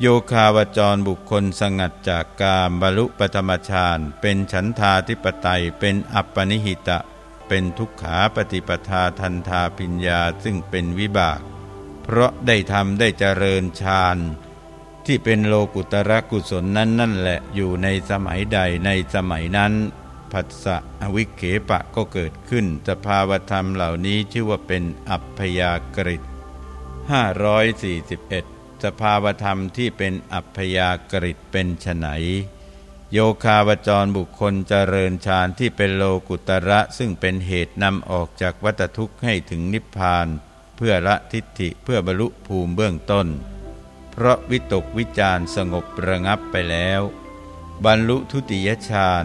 โยคาวจรบุคคลสงัดจากกามบรรลุปธรรมฌานเป็นฉันทาธิปไตยเป็นอัปปนิหิตะ เป็นทุกขาปฏิปทาทันทาปิญญาซึ่งเป็นวิบาก เพราะได้ทำได้เจริญฌานที่เป็นโลกุตระกุศลนั้นนั่นแหละอยู่ในสมัยใดในสมัยนั้น ผัสสะอวิเคปะก็เกิดขึ้น สภาวธรรมเหล่านี้ชื่อว่าเป็นอัพยากฤิต541 สภาวธรรมที่เป็นอัพยากฤิตเป็นไฉนโยคาวจรบุคคลเจริญฌานที่เป็นโลกุตระ ซึ่งเป็นเหตุนำออกจากวัตทุกข์ให้ถึงนิพพาน เพื่อละทิฏฐิเพื่อบรรลุภูมิเบื้องต้น เพราะวิตกวิจารสงบระงับไปแล้ว บรรลุทุติยฌาน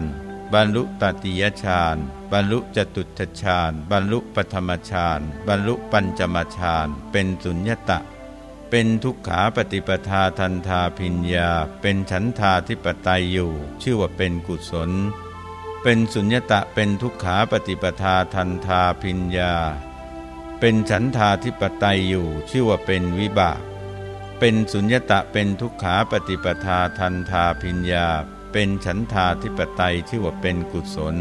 บรรลุตติยฌานบรรลุจตุตฌานบรรลุปธรรมฌานบรรลุปัญจมฌานเป็นสุญญตะ เป็นทุกขาปฏิปทาทันทาพิญญา เป็นฉันทาทิปไตยอยู่ ชื่อว่าเป็นกุศล เป็นสุญญตะเป็นทุกขาปฏิปทาทันทาพิญญา เป็นฉันทาทิปไตยอยู่ ชื่อว่าเป็นวิบาก เป็นสุญญตะเป็นทุกขาปฏิปทาทันทาพิญญา เป็นฉันทาธิปไตยชื่อว่าเป็นกุศล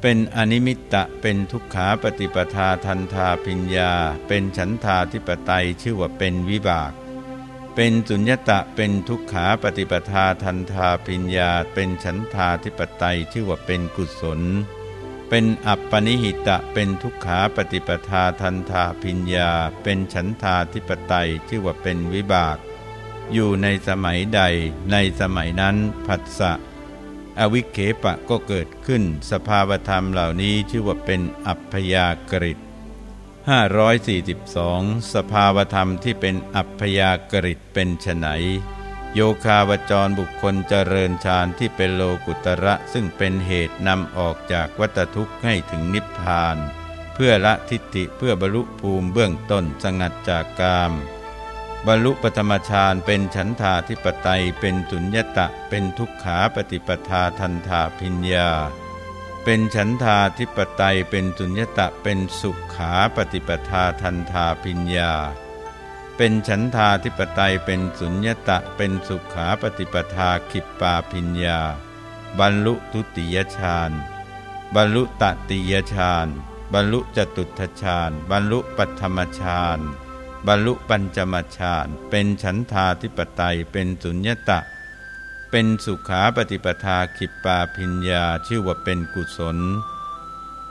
เป็นอนิมิตตะเป็นทุกขาปฏิปทาทันทาปิญญา เป็นฉันทาธิปไตยชื่อว่าเป็นวิบาก เป็นสุญญตะเป็นทุกขาปฏิปทาทันทาปิญญา เป็นฉันทาธิปไตยชื่อว่าเป็นกุศล เป็นอัปปนิหิตะเป็นทุกขาปฏิปทาทันทาปิญญา เป็นฉันทาธิปไตยชื่อว่าเป็นวิบาก อยู่ในสมัยใดในสมัยนั้นผัสสะอวิเคปะก็เกิดขึ้น สภาวธรรมเหล่านี้ชื่อว่าเป็นอัพยากฤิต542 สภาวธรรมที่เป็นอัพยากฤิตเป็นไฉนโยคาวจรบุคคลเจริญฌานที่เป็นโลกุตระซึ่งเป็นเหตุนำออกจากวัตทุกข์ให้ถึงนิพพาน เพื่อละทิฏฐิเพื่อบรรลุภูมิเบื้องต้นสงัดจากกาม บรรลุปธรรมฌานเป็นฉันทาธิปไตยเป็นสุญญตะ เป็นทุกขาปฏิปทาทันทาพิญญา เป็นฉันทาธิปไตยเป็นสุญญตะ เป็นสุขาปฏิปทาทันทาพิญญา เป็นฉันทาธิปไตยเป็นสุญญตะ เป็นสุขาปฏิปทาขิปปาพิญญา บรรลุทุติยฌานบรรลุตติยฌานบรรลุจตุทฌานบรรลุปัธรรมฌาน บรรลุปัญจมฌานเป็นฉันทาธิปไตยเป็นสุญญตะ เป็นสุขาปฏิปทาขิปปาพิญญาชื่อว่าเป็นกุศล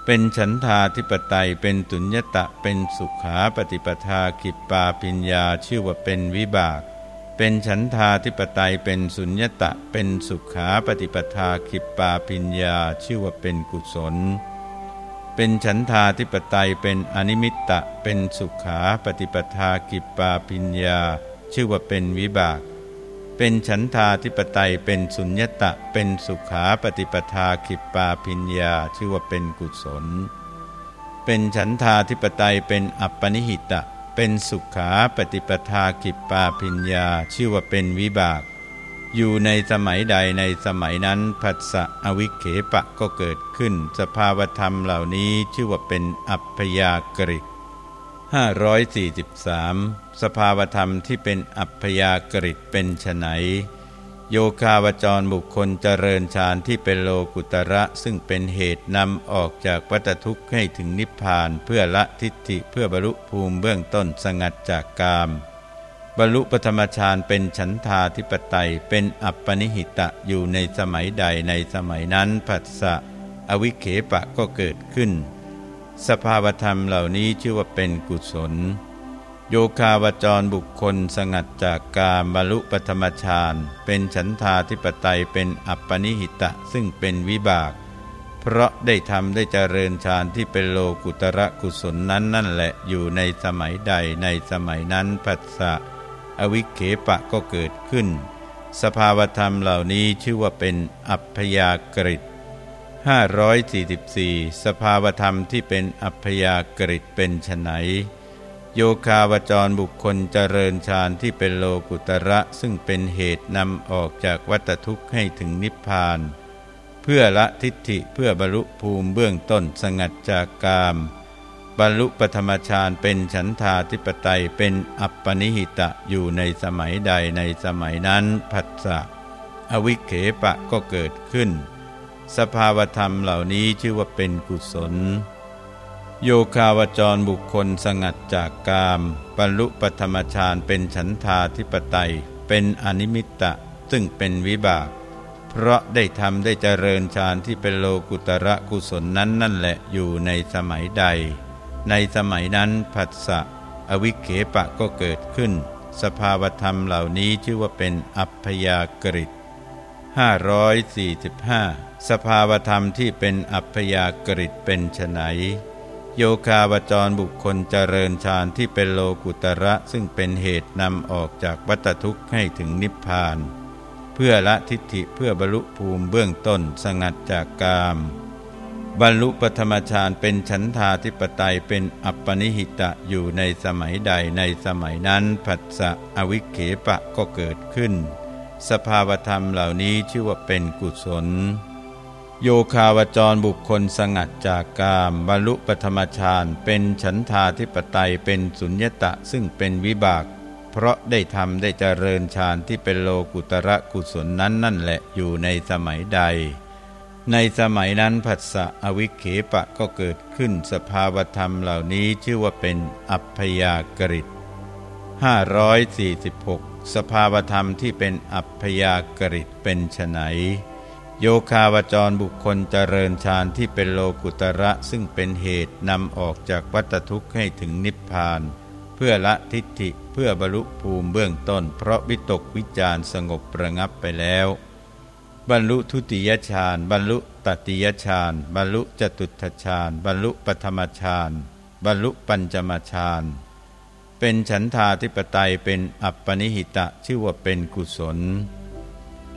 เป็นฉันทาธิปไตยเป็นสุญญตะ เป็นสุขาปฏิปทาขิปปาพิญญาชื่อว่าเป็นวิบาก เป็นฉันทาธิปไตยเป็นสุญญตะ เป็นสุขาปฏิปทาขิปปาพิญญาชื่อว่าเป็นกุศล เป็นฉันทาธิปไตยเป็นอนิมิตตะ เป็นสุขาปฏิปทากิปปาปิญญา ชื่อว่าเป็นวิบาก เป็นฉันทาธิปไตยเป็นสุญญตะ เป็นสุขาปฏิปทาขิปปาปิญญา ชื่อว่าเป็นกุศล เป็นฉันทาธิปไตยเป็นอัปปนิหิตะ เป็นสุขาปฏิปทาขิปปาปิญญา ชื่อว่าเป็นวิบาก อยู่ในสมัยใดในสมัยนั้นผัสสะอวิเคปะก็เกิดขึ้น สภาวธรรมเหล่านี้ชื่อว่าเป็นอัพยากฤิ543 สภาวธรรมที่เป็นอัพยากฤิเป็นไฉนโยคาวจรบุคคลเจริญฌานที่เป็นโลกุตระ ซึ่งเป็นเหตุนำออกจากวัฏทุกข์ให้ถึงนิพพานเพื่อละทิฏฐิเพื่อบรรลุภูมิเบื้องต้นสงัดจากกาม รลุปธรรมฌานเป็นฉันทาธิปไตยเป็นอัปปนิหิตะอยู่ในสมัยใดในสมัยนั้นผัสสะอวิเคปะก็เกิดขึ้น สภาวธรรมเหล่านี้ชื่อว่าเป็นกุศล โยคาวจรบุคคลสงัดจากกามบรรลุปธรรมฌานเป็นฉันทาธิปไตยเป็นอัปปนิหิตะซึ่งเป็นวิบาก เพราะได้ทำได้เจริญฌานที่เป็นโลกุตระกุศลนั้นนั่นแหละอยู่ในสมัยใดในสมัยนั้นผัสสะ อวิเคปะก็เกิดขึ้น สภาวธรรมเหล่านี้ชื่อว่าเป็นอัพยากฤิต544 สภาวธรรมที่เป็นอัพยากฤิตเป็นไฉนโยคาวจรบุคคลเจริญฌานที่เป็นโลกุตระซึ่งเป็นเหตุนำออกจากวัฏทุกข์ให้ถึงนิพพาน เพื่อละทิฏฐิเพื่อบรรลุภูมิเบื้องต้นสงัดจากกาม บรรลุปธรรมฌานเป็นฉันทาธิปไตยเป็นอัปปนิหิตะอยู่ในสมัยใดในสมัยนั้นผัสสะอวิเคปะก็เกิดขึ้น สภาวธรรมเหล่านี้ชื่อว่าเป็นกุศล โยคาวจรบุคคลสงัดจากกามบรรลุปธรรมฌานเป็นฉันทาธิปไตยเป็นอนิมิตตะซึ่งเป็นวิบากเพราะได้ทำได้เจริญฌานที่เป็นโลกุตระกุศลนั้นนั่นแหละอยู่ในสมัยใด ในสมัยนั้นผัสสะอวิเคปะก็เกิดขึ้น สภาวธรรมเหล่านี้ชื่อว่าเป็นอัพยากฤิต545 สภาวธรรมที่เป็นอัพยากฤิตเป็นไฉนโยคาวจรบุคคลเจริญฌานที่เป็นโลกุตระซึ่งเป็นเหตุนำออกจากวัฏทุกข์ให้ถึงนิพพาน เพื่อละทิฏฐิเพื่อบรรลุภูมิเบื้องต้นสงัดจากกาม บรรลุปธรรมฌานเป็นฉันทาธิปไตยเป็นอัปปนิหิตะอยู่ในสมัยใดในสมัยนั้นผัสสะอวิเคปะก็เกิดขึ้น สภาวธรรมเหล่านี้ชื่อว่าเป็นกุศล โยคาวจรบุคคลสงัดจากกามบรรลุปธรรมฌานเป็นฉันทาธิปไตยเป็นสุญญตะซึ่งเป็นวิบาก เพราะได้ทำได้เจริญฌานที่เป็นโลกุตระกุศลนั้นนั่นแหละอยู่ในสมัยใด ในสมัยนั้นผัสสะอวิเคปะก็เกิดขึ้นสภาวธรรมเหล่านี้ชื่อว่าเป็นอัพยากฤิต546 สภาวธรรมที่เป็นอัพยากฤิตเป็นไฉนโยคาวจรบุคคลเจริญฌานที่เป็นโลกุตระซึ่งเป็นเหตุนำออกจากวัฏทุกข์ให้ถึงนิพพาน เพื่อละทิฏฐิเพื่อบรรลุภูมิเบื้องต้น เพราะวิตกวิจารสงบประงับไปแล้ว บรรลุทุติยฌานบรรลุตติยฌานบรรลุจตุตฌานบรรลุปธรรมฌานบรรลุปัญจมฌานเป็นฉันทาธิปไตยเป็นอัปปนิหิตะชื่อว่าเป็นกุศล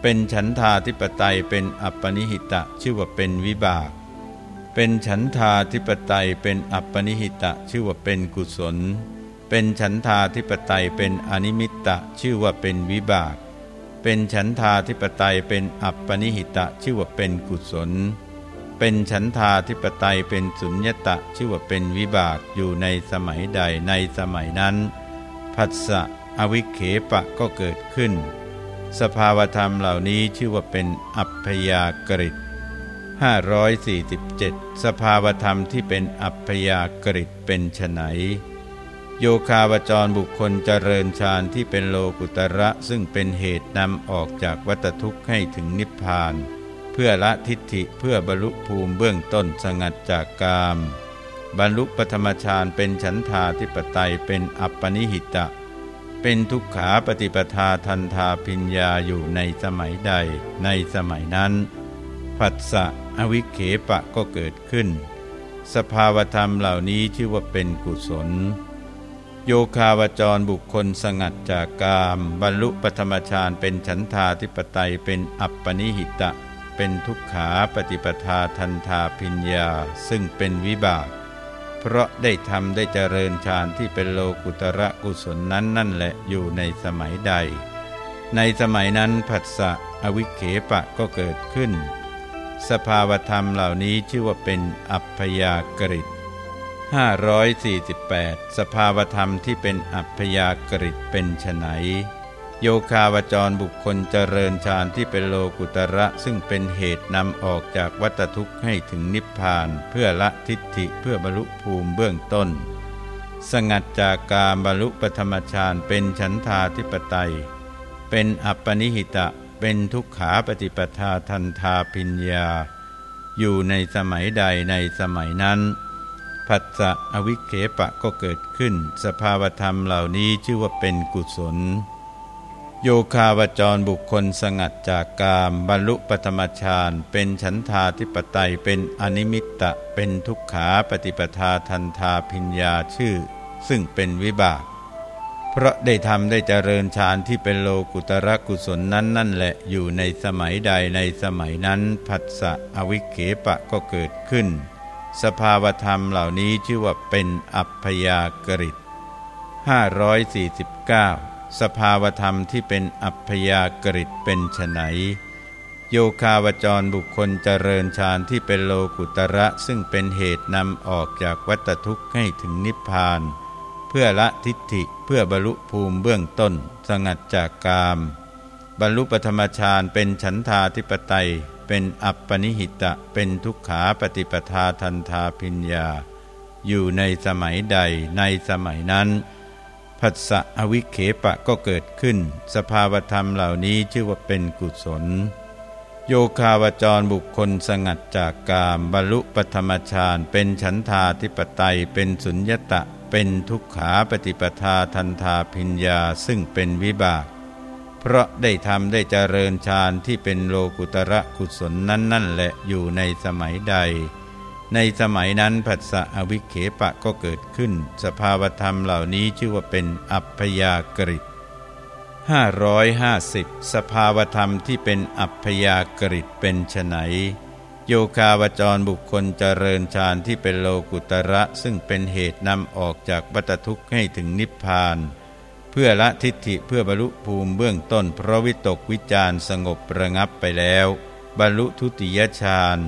เป็นฉันทาธิปไตยเป็นอัปปนิหิตะชื่อว่าเป็นวิบาก เป็นฉันทาธิปไตยเป็นอัปปนิหิตะชื่อว่าเป็นกุศล เป็นฉันทาธิปไตยเป็นอนิมิตตะชื่อว่าเป็นวิบาก เป็นฉันทาธิปไตยเป็นอัปปนิหิตะชื่อว่าเป็นกุศล เป็นฉันทาธิปไตยเป็นสุญญตะชื่อว่าเป็นวิบากอยู่ในสมัยใดในสมัยนั้นผัสสะอวิเคปะก็เกิดขึ้น สภาวธรรมเหล่านี้ชื่อว่าเป็นอัพยากฤิต547 สภาวธรรมที่เป็นอัพยากฤิตเป็นไฉน โยคาวจรบุคคลเจริญฌานที่เป็นโลกุตระซึ่งเป็นเหตุนำออกจากวัฏทุกข์ให้ถึงนิพพาน เพื่อละทิฏฐิเพื่อบรรลุภูมิเบื้องต้นสงัดจากกาม บรรลุปธรรมฌานเป็นฉันทาธิปไตยเป็นอัปปนิหิตะ เป็นทุกขาปฏิปทาทันทาพิญญาอยู่ในสมัยใดในสมัยนั้นผัสสะอวิเคปะก็เกิดขึ้น สภาวธรรมเหล่านี้ชื่อว่าเป็นกุศล โยคาวจรบุคคลสงัดจากกาม บรรลุปธรรมฌานเป็นฉันทาธิปไตยเป็นอัปปนิหิตะ เป็นทุกขาปฏิปทาทันทาพิญญา ซึ่งเป็นวิบาก เพราะได้ทำได้เจริญฌานที่เป็นโลกุตระกุศลนั้นนั่นแหละอยู่ในสมัยใด ในสมัยนั้นผัสสะอวิเคปะก็เกิดขึ้น สภาวธรรมเหล่านี้ชื่อว่าเป็นอัพยากฤิต 548 สภาวธรรมที่เป็นอัพยากฤิตเป็นไฉนโยคาวจรบุคคลเจริญฌานที่เป็นโลกุตระ ซึ่งเป็นเหตุนำออกจากวัฏทุกข์ให้ถึงนิพพาน เพื่อละทิฏฐิเพื่อบรรลุภูมิเบื้องต้น สงัดจากการบรรลุปธรรมฌานเป็นฉันทาธิปไตย เป็นอัปปนิหิตะเป็นทุกขาปฏิปทาทันทาพิญญา อยู่ในสมัยใดในสมัยนั้น ผัสสะอวิเคปะก็เกิดขึ้น สภาวธรรมเหล่านี้ชื่อว่าเป็นกุศล โยคาวจรบุคคลสงัดจากกาม บรรลุปธรรมฌานเป็นฉันทาธิปไตยเป็นอนิมิตตะเป็นทุกขาปฏิปทาทันทาพิญญาชื่อ ซึ่งเป็นวิบาก เพราะได้ทำได้เจริญฌานที่เป็นโลกุตระกุศลนั้นนั่นแหละอยู่ในสมัยใดในสมัยนั้นผัสสะอวิเขปะก็เกิดขึ้น สภาวธรรมเหล่านี้ชื่อว่าเป็นอัพยากฤิต549 สภาวธรรมที่เป็นอัพยากฤิตเป็นไฉนโยคาวจรบุคคลเจริญฌานที่เป็นโลกุตระซึ่งเป็นเหตุนำออกจากวัฏทุกข์ให้ถึงนิพพาน เพื่อละทิฏฐิเพื่อบรรลุภูมิเบื้องต้น สงัดจากกาม บรรลุปธรรมฌานเป็นฉันทาธิปไตย เป็นอัปปนิหิตะเป็นทุกขาปฏิปทาทันทาพิญญา อยู่ในสมัยใดในสมัยนั้นผัสสะอวิเคปะก็เกิดขึ้น สภาวธรรมเหล่านี้ชื่อว่าเป็นกุศล โยคาวจรบุคคลสงัดจากกามบรรลุปธรรมฌานเป็นฉันทาธิปไตยเป็นสุญญตะ เป็นทุกขาปฏิปทาทันทาพิญญาซึ่งเป็นวิบาก เพราะได้ทำได้เจริญฌานที่เป็นโลกุตระกุศลนั้นนั่นแหละอยู่ในสมัยใด ในสมัยนั้นผัสสะอวิเคปะก็เกิดขึ้น สภาวธรรมเหล่านี้ชื่อว่าเป็นอัพยากฤิ550 สภาวธรรมที่เป็นอัพยากฤิเป็นไฉนโยคาวจรบุคคลเจริญฌานที่เป็นโลกุตระซึ่งเป็นเหตุนำออกจากวัฏทุกข์ให้ถึงนิพพาน พื่อละทิฏฐิเพื่อบรรลุภูมิเบื้องต้น เพราะวิตกวิจารสงบระงับไปแล้ว บรรลุทุติยฌาน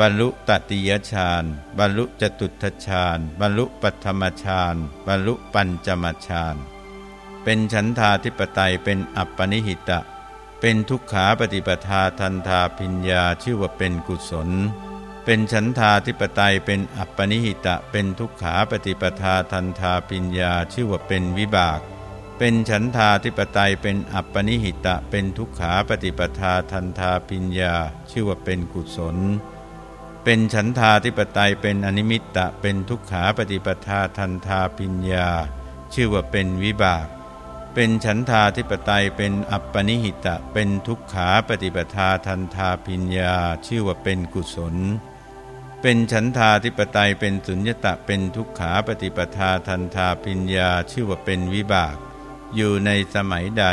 บรรลุตติยฌานบรรลุจตุทฌานบรรลุปัทมฌานบรรลุปัญจมฌานเป็นฉันทาธิปไตยเป็นอัปปนิหิตะ เป็นทุกขาปฏิปทาทันทาพิญญาชื่อว่าเป็นกุศล เป็นฉันทาธิปไตยเป็นอัปปนิหิตะ เป็นทุกขาปฏิปทาทันทาพิญญาชื่อว่าเป็นวิบาก เป็นฉันทาธิปไตยเป็นอัปปนิหิตะ เป็นทุกขาปฏิปทาทันทาพิญญา ชื่อว่าเป็นกุศล เป็นฉันทาธิปไตยเป็นอนิมิตะ เป็นทุกขาปฏิปทาทันทาพิญญา ชื่อว่าเป็นวิบาก เป็นฉันทาธิปไตยเป็นอัปปนิหิตะ เป็นทุกขาปฏิปทาทันทาพิญญา ชื่อว่าเป็นกุศล เป็นฉันทาธิปไตยเป็นสุญญตะ เป็นทุกขาปฏิปทาทันทาพิญญา ชื่อว่าเป็นวิบาก อยู่ในสมัยใด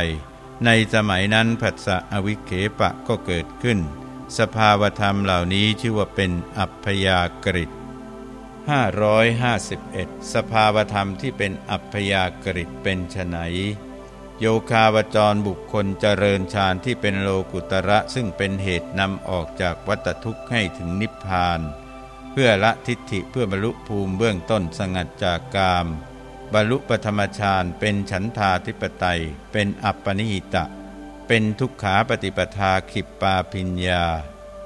ในสมัยนั้นผัสสะอวิเคปะก็เกิดขึ้น สภาวธรรมเหล่านี้ชื่อว่าเป็นอัพยากฤิต551 สภาวธรรมที่เป็นอัพยากฤิตเป็นไฉนโยคาวจรบุคคลเจริญฌานที่เป็นโลกุตระซึ่งเป็นเหตุนำออกจากวัฏทุกข์ให้ถึงนิพพาน เพื่อละทิฏฐิเพื่อบรรลุภูมิเบื้องต้นสงัดจากกาม บรรลุปธรรมฌานเป็นฉันทาธิปไตย เป็นอัปปนิหิตะ เป็นทุกขาปฏิปทาขิปปาพิญญา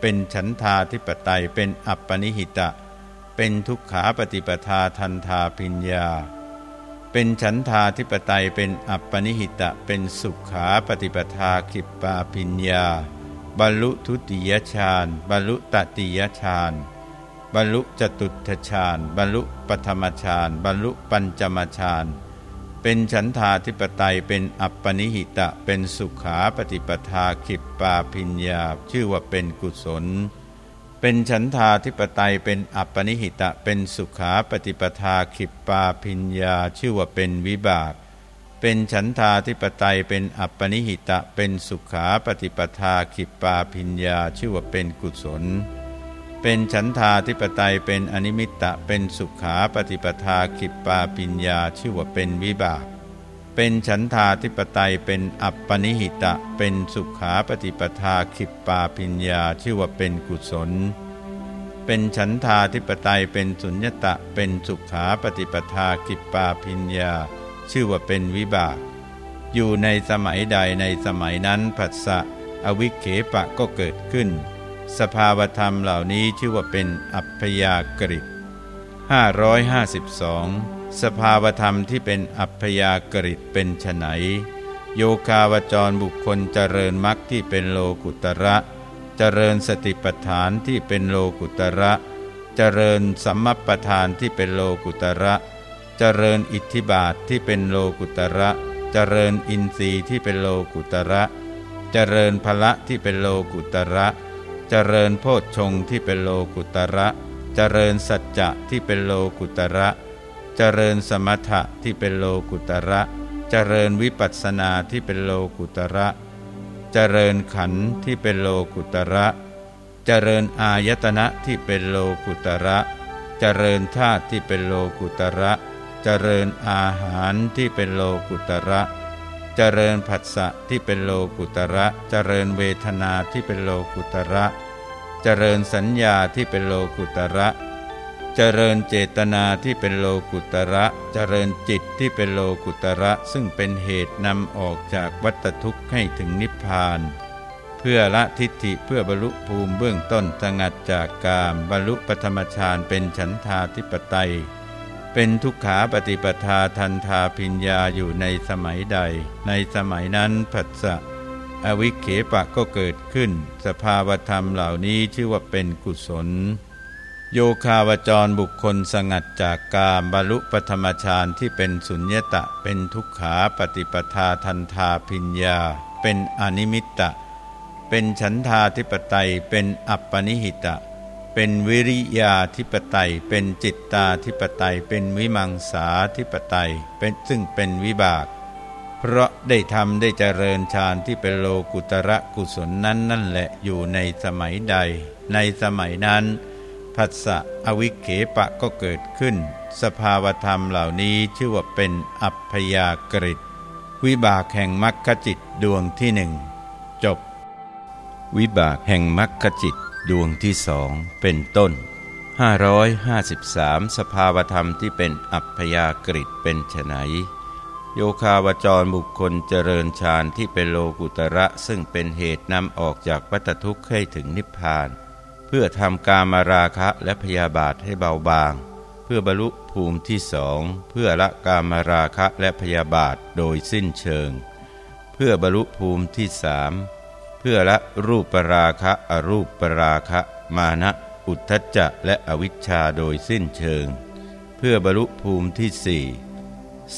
เป็นฉันทาธิปไตย เป็นอัปปนิหิตะ เป็นทุกขาปฏิปทาทันทาพิญญา เป็นฉันทาธิปไตย เป็นอัปปนิหิตะ เป็นสุขาปฏิปทาขิปปาพิญญา บรรลุทุติยฌาน บรรลุตติยฌาน บรรลุจตุตฌานบรรลุปธรรมฌานบรรลุปัญจมฌานเป็นฉันทาธิปไตยเป็นอัปปนิหิตะเป็นสุขาปฏิปทาขิปปาพิญญาชื่อว่าเป็นกุศล เป็นฉันทาธิปไตยเป็นอัปปนิหิตะเป็นสุขาปฏิปทาขิปปาพิญญาชื่อว่าเป็นวิบาก เป็นฉันทาธิปไตยเป็นอัปปนิหิตะเป็นสุขาปฏิปทาขิปปาพิญญาชื่อว่าเป็นกุศล เป็นฉันทาธิปไตยเป็นอนิมิตะเป็นสุขาปฏิปทาขิปปาปิญญาชื่อว่าเป็นวิบาก เป็นฉันทาธิปไตยเป็นอัปปนิหิตะ เป็นสุขาปฏิปทาขิปปาปิญญาชื่อว่าเป็นกุศล เป็นฉันทาธิปไตยเป็นสุญญตะ เป็นสุขาปฏิปทากิปปาพิญญา ชื่อว่าเป็นวิบาก อยู่ในสมัยใดในสมัยนั้นผัสสะอวิเคปะก็เกิดขึ้น สภาวธรรมเหล่านี้ชื่อว่าเป็นอัพยากฤิ552 สภาวธรรมที่เป็นอัพยากฤิเป็นไฉนโยคาวจรบุคคลเจริญมรรคที่เป็นโลกุตระเจริญสติปัฏฐานที่เป็นโลกุตระ เจริญสัมมปทานที่เป็นโลกุตระ เจริญอิทธิบาทที่เป็นโลกุตระ เจริญอินทรีย์ที่เป็นโลกุตระ เจริญพละที่เป็นโลกุตระเจริญโพชฌงที่เป็นโลกุตระเจริญสัจจะที่เป็นโลกุตระเจริญสมถะที่เป็นโลกุตระเจริญวิปัสสนาที่เป็นโลกุตระเจริญขันธ์ที่เป็นโลกุตระเจริญอายตนะที่เป็นโลกุตระเจริญธาตุที่เป็นโลกุตระเจริญอาหารที่เป็นโลกุตระเจริญผัสสะที่เป็นโลกุตระเจริญเวทนาที่เป็นโลกุตระเจริญสัญญาที่เป็นโลกุตระ เจริญเจตนาที่เป็นโลกุตระ เจริญจิตที่เป็นโลกุตระซึ่งเป็นเหตุนำออกจากวัฏทุกข์ให้ถึงนิพพาน เพื่อละทิฏฐิเพื่อบรรลุภูมิเบื้องต้นสงัดจากกามบรรลุปธรรมฌานเป็นฉันทาธิปไตยเป็นทุกขาปฏิปทาทันทาพิญญาอยู่ในสมัยใด ในสมัยนั้นผัสสะ อวิเคปะก็เกิดขึ้น สภาวธรรมเหล่านี้ชื่อว่าเป็นกุศล โยคาวจรบุคคลสงัดจากกามบรรลุปธรรมฌานที่เป็นสุญญตะ เป็นทุกขาปฏิปทาทันทาพิญญา เป็นอนิมิตตะ เป็นฉันทาธิปไตย เป็นอัปปนิหิตะ เป็นวิริยาธิปไตย เป็นจิตตาธิปไตย เป็นวิมังสาธิปไตย เป็นซึ่งเป็นวิบาก เพราะได้ทำได้เจริญฌานที่เป็นโลกุตระกุศลนั้นนั่นแหละอยู่ในสมัยใด ในสมัยนั้นผัสสะอวิเคปะก็เกิดขึ้น สภาวธรรมเหล่านี้ชื่อว่าเป็นอัพยากฤิวิบากแห่งมรรคจิตดวงที่หนึ่งจบ วิบากแห่งมรรคจิตดวงที่สองเป็นต้น 553 สภาวธรรมที่เป็นอัพยากฤิเป็นไฉน โยคาวจรบุคคลเจริญฌานที่เป็นโลกุตระซึ่งเป็นเหตุนำออกจากวัฏทุกข์ให้ถึงนิพพาน เพื่อทำการมาราคะและพยาบาทให้เบาบาง เพื่อบรรลุภูมิที่สองเพื่อละกามราคะและพยาบาทโดยสิ้นเชิง เพื่อบรรลุภูมิที่สามเพื่อละรูปปราคะอรูปปราคะ มานะอุทธจะและอวิชชาโดยสิ้นเชิง เพื่อบรรลุภูมิที่สี่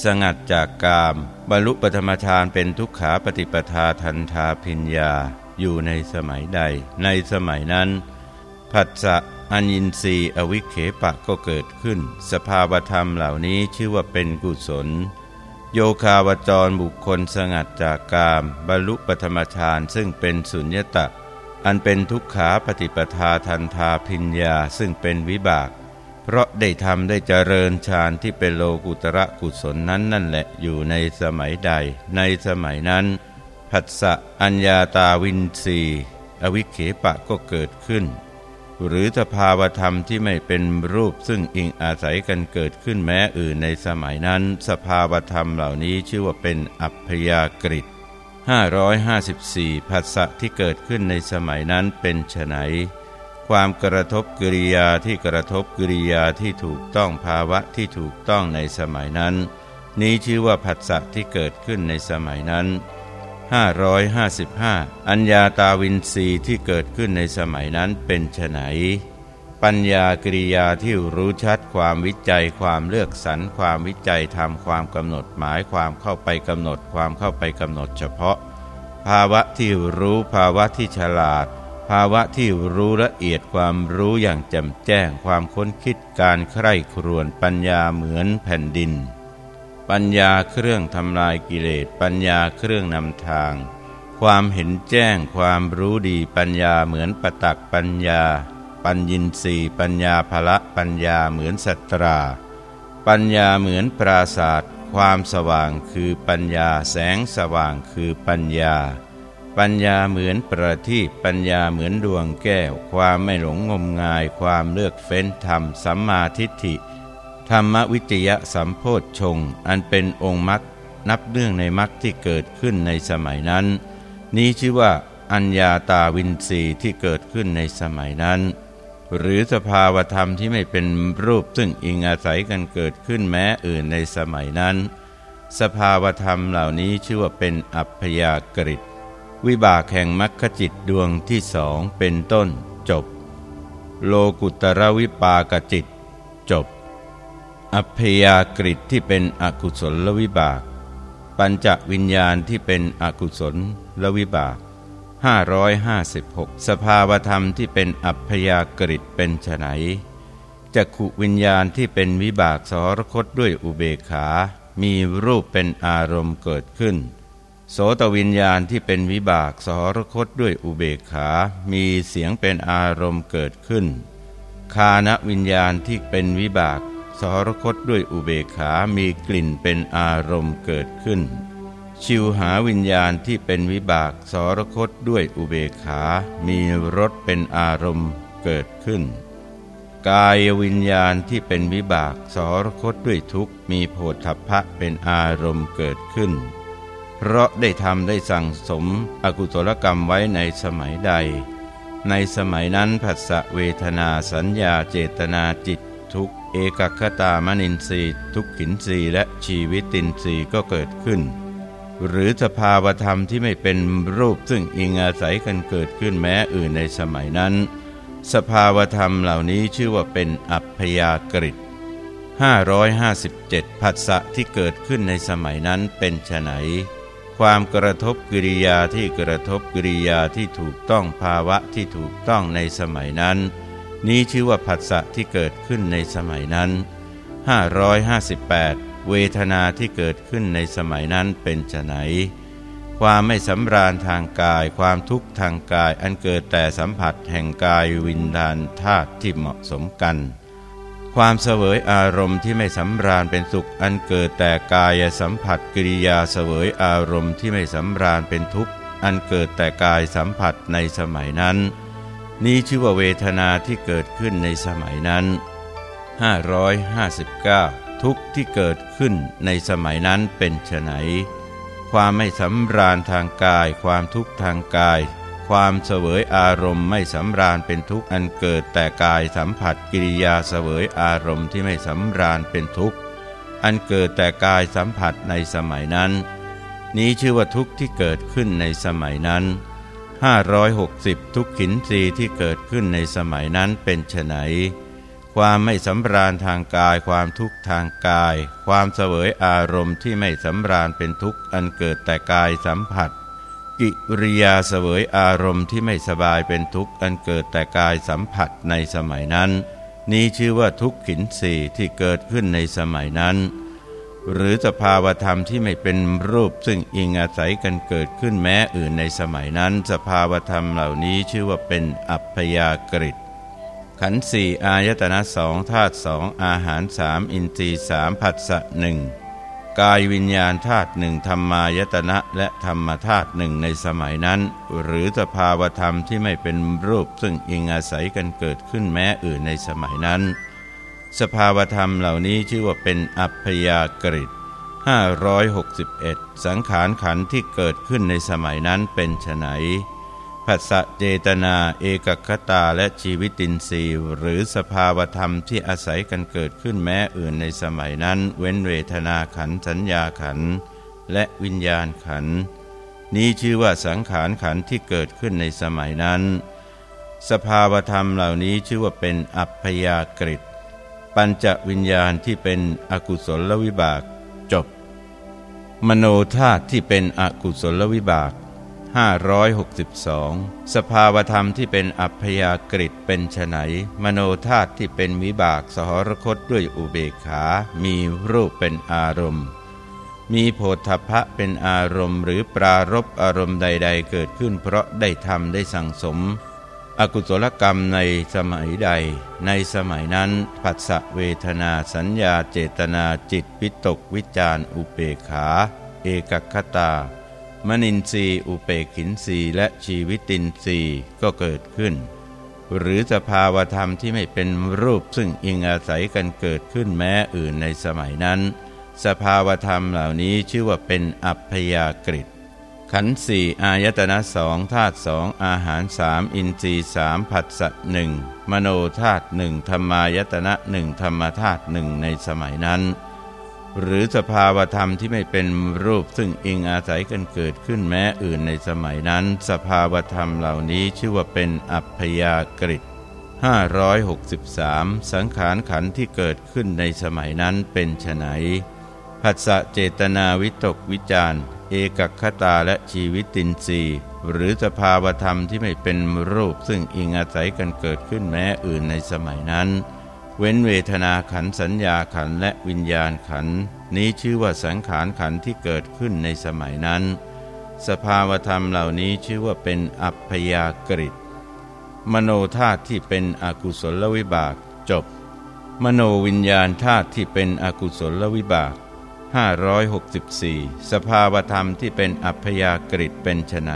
สงัดจากกาม บรรลุปฐมฌานเป็นทุกขาปฏิปทาทันทาพิญญาอยู่ในสมัยใด ในสมัยนั้น ผัสสะอัญญินรีอวิเคปะก็เกิดขึ้น สภาวธรรมเหล่านี้ชื่อว่าเป็นกุศล โยคาวจรบุคคลสงัดจากกาม บรรลุปฐมฌานซึ่งเป็นสุญญตะ อันเป็นทุกขาปฏิปทาทันทาพิญญาซึ่งเป็นวิบาก เพราะได้ทำได้เจริญฌานที่เป็นโลกุตระกุศลนั้นนั่นแหละอยู่ในสมัยใด ในสมัยนั้น ผัสสะอัญญาตาวินสีอวิเคปะก็เกิดขึ้น หรือสภาวธรรมที่ไม่เป็นรูปซึ่งอิงอาศัยกันเกิดขึ้นแม้อื่นในสมัยนั้น สภาวธรรมเหล่านี้ชื่อว่าเป็นอัพยากฤิ554ผัสสะที่เกิดขึ้นในสมัยนั้นเป็นไฉน ความกระทบกิริยาที่กระทบกิริยาที่ถูกต้องภาวะที่ถูกต้องในสมัยนั้น นี้ชื่อว่าผัสสะที่เกิดขึ้นในสมัยนั้น 555 อัญญาตาวินรีที่เกิดขึ้นในสมัยนั้นเป็นไฉนปัญญากริยาที่รู้ชัดความวิจัยความเลือกสรรความวิจัยทำความกำหนดหมายความเข้าไปกำหนดความเข้าไปกำหนดเฉพาะ ภาวะที่รู้ภาวะที่ฉลาด ภาวะที่รู้ละเอียดความรู้อย่างแจ่มแจ้งความค้นคิดการใคร่ครวญปัญญาเหมือนแผ่นดิน ปัญญาเครื่องทำลายกิเลสปัญญาเครื่องนำทาง ความเห็นแจ้งความรู้ดีปัญญาเหมือนประตักปัญญา ปัญญินสีปัญญาภละปัญญาเหมือนสัตรา ปัญญาเหมือนปราศาสตร์ความสว่างคือปัญญาแสงสว่างคือปัญญา ปัญญาเหมือนประทีปปัญญาเหมือนดวงแก้ว ความไม่หลงงมงาย ความเลือกเฟ้นธรรม สัมมาทิฏฐิ ธรรมวิจยะสัมโพธชง อันเป็นองค์มรรคนับเนื่องในมรรคที่เกิดขึ้นในสมัยนั้น นี้ชื่อว่า อัญญาตาวินสีที่เกิดขึ้นในสมัยนั้น หรือสภาวธรรมที่ไม่เป็นรูปซึ่งอิงอาศัยกันเกิดขึ้นแม้อื่นในสมัยนั้น สภาวธรรมเหล่านี้ชื่อว่าเป็นอัพยากฤิต วิบากแห่งมรรคจิตดวงที่สองเป็นต้นจบ โลกุตระวิปากจิต จบ อัพยากฤิที่เป็นอกุศลวิบาก ปัญจวิญญาณที่เป็นอกุศลลวิบาก556 สภาวธรรมที่เป็นอัพยากฤิเป็นไฉนจักขุวิญญาณที่เป็นวิบากสรคตด้วยอุเบกขา มีรูปเป็นอารมณ์เกิดขึ้น โสตวิญญาณที่เป็นวิบากสหรคตด้วยอุเบกขา มีเสียงเป็นอารมณ์เกิดขึ้น คานวิญญาณที่เป็นวิบากสหรคตด้วยอุเบกขา มีกลิ่นเป็นอารมณ์เกิดขึ้น ชิวหาวิญญาณที่เป็นวิบากสหรคตด้วยอุเบกขา มีรสเป็นอารมณ์เกิดขึ้น กายวิญญาณที่เป็นวิบากสหรคตด้วยทุกข์มีโพพะเป็นอารมณ์เกิดขึ้น เพราะได้ทำได้สั่งสมอกุศลกรรมไว้ในสมัยใด ในสมัยนั้นผัสสะเวทนาสัญญาเจตนาจิตทุกเอกคตามนินทรีทุกขินทรีและชีวิตินทรีก็เกิดขึ้น หรือสภาวธรรมที่ไม่เป็นรูปซึ่งอิงอาศัยกันเกิดขึ้นแม้อื่นในสมัยนั้น สภาวธรรมเหล่านี้ชื่อว่าเป็นอัพยากฤิต557ผัสสะที่เกิดขึ้นในสมัยนั้นเป็นไฉน ความกระทบกิริยาที่กระทบกิริยาที่ถูกต้องภาวะที่ถูกต้องในสมัยนั้น นี้ชื่อว่าผัสสะที่เกิดขึ้นในสมัยนั้น 558 เวทนาที่เกิดขึ้นในสมัยนั้นเป็นไนความไม่สำราญทางกาย ความทุกข์ทางกายอันเกิดแต่สัมผัสแห่งกายวิญญาณธาตุที่เหมาะสมกัน ความเสวยอารมณ์ที่ไม่สำราญเป็นสุขอันเกิดแต่กายสัมผัสกิริยาเสวยอารมณ์ที่ไม่สำราญเป็นทุกข์ อันเกิดแต่กายสัมผัสในสมัยนั้น นี้ชื่อว่าเวทนาที่เกิดขึ้นในสมัยนั้น 559 ทุกข์ที่เกิดขึ้นในสมัยนั้นเป็นไฉนความไม่สำราญทางกาย ความทุกข์ทางกาย ความเสวยอารมณ์ไม่สำราญเป็นทุกข์อันเกิดแต่กายสัมผัสกิริยาเสวยอารมณ์ที่ไม่สำราญเป็นทุกข์อันเกิดแต่กายสัมผัสในสมัยนั้น นี้ชื่อว่าทุกข์ที่เกิดขึ้นในสมัยนั้น 560 ทุกขินรีที่เกิดขึ้นในสมัยนั้นเป็นไฉนความไม่สำราญทางกาย ความทุกข์ทางกาย ความเสวยอารมณ์ที่ไม่สำราญเป็นทุกข์อันเกิดแต่กายสัมผัส กิริยาเสวยอารมณ์ที่ไม่สบายเป็นทุกข์อันเกิดแต่กายสัมผัสในสมัยนั้น นี้ชื่อว่าทุกขินสีที่เกิดขึ้นในสมัยนั้น หรือสภาวธรรมที่ไม่เป็นรูปซึ่งอิงอาศัยกันเกิดขึ้นแม้อื่นในสมัยนั้น สภาวธรรมเหล่านี้ชื่อว่าเป็นอัพยากฤิตขันสี่อายตนะสองธาตุสองอาหารสามอินทรีสามผัสสะหนึ่ง กายวิญญาณธาตุหนึ่งธรรมายตนะและธรรมธาตุหนึ่งในสมัยนั้น หรือสภาวธรรมที่ไม่เป็นรูปซึ่งอิงอาศัยกันเกิดขึ้นแม้อื่นในสมัยนั้น สภาวธรรมเหล่านี้ชื่อว่าเป็นอัพยากฤิต561 สังขารขันที่เกิดขึ้นในสมัยนั้นเป็นไฉน ผัสสะเจตนาเอกคตาและชีวิตินทรีย์หรือสภาวธรรมที่อาศัยกันเกิดขึ้นแม้อื่นในสมัยนั้น เว้นเวทนาขันสัญญาขันและวิญญาณขัน นี้ชื่อว่าสังขารขันที่เกิดขึ้นในสมัยนั้น สภาวธรรมเหล่านี้ชื่อว่าเป็นอัพยากฤิตปัญจวิญญาณที่เป็นอกุศลวิบากจบ มโนธาตุที่เป็นอกุศลวิบาก 562 สภาวธรรมที่เป็นอัพยากฤิเป็นไฉนมโนธาตุที่เป็นวิบากสหรคตด้วยอุเบกขา มีรูปเป็นอารมณ์ มีโพธพะเป็นอารมณ์ หรือปรารบอารมณ์ใด ๆ เกิดขึ้น เพราะได้ทำได้สั่งสม อกุศลกรรมในสมัยใด ในสมัยนั้นผัสสะเวทนาสัญญาเจตนาจิตวิตกวิจารอุเบกขา เอกคตา มนินทรีอุเปกินทรีและชีวิตินทรีก็เกิดขึ้น หรือสภาวธรรมที่ไม่เป็นรูปซึ่งอิงอาศัยกันเกิดขึ้นแม้อื่นในสมัยนั้น สภาวธรรมเหล่านี้ชื่อว่าเป็นอัพยากฤิขันสี่อายตนะสองธาตุสองอาหารสามอินทรีสามผัสสะหนึ่งมโนธาตุหนึ่งธรรมายตนะหนึ่งธรรมธาตุหนึ่งในสมัยนั้น หรือสภาวธรรมที่ไม่เป็นรูปซึ่งอิงอาศัยกันเกิดขึ้นแม้อื่นในสมัยนั้น สภาวธรรมเหล่านี้ชื่อว่าเป็นอัพยากฤิต563 สังขารขันที่เกิดขึ้นในสมัยนั้นเป็นไฉนผัสสะเจตนาวิตกวิจารเอกคตาและชีวิตินทรีย์ หรือสภาวธรรมที่ไม่เป็นรูปซึ่งอิงอาศัยกันเกิดขึ้นแม้อื่นในสมัยนั้น เว้นเวทนาขันสัญญาขันและวิญญาณขันนี้ชื่อว่าสังขารขันที่เกิดขึ้นในสมัยนั้น สภาวธรรมเหล่านี้ชื่อว่าเป็นอัพยากฤิตมโนธาตุที่เป็นอกุศลวิบากจบ มโนวิญญาณธาตุที่เป็นอกุศลวิบาก 564 สภาวธรรมที่เป็นอัพยากฤิตเป็นไฉน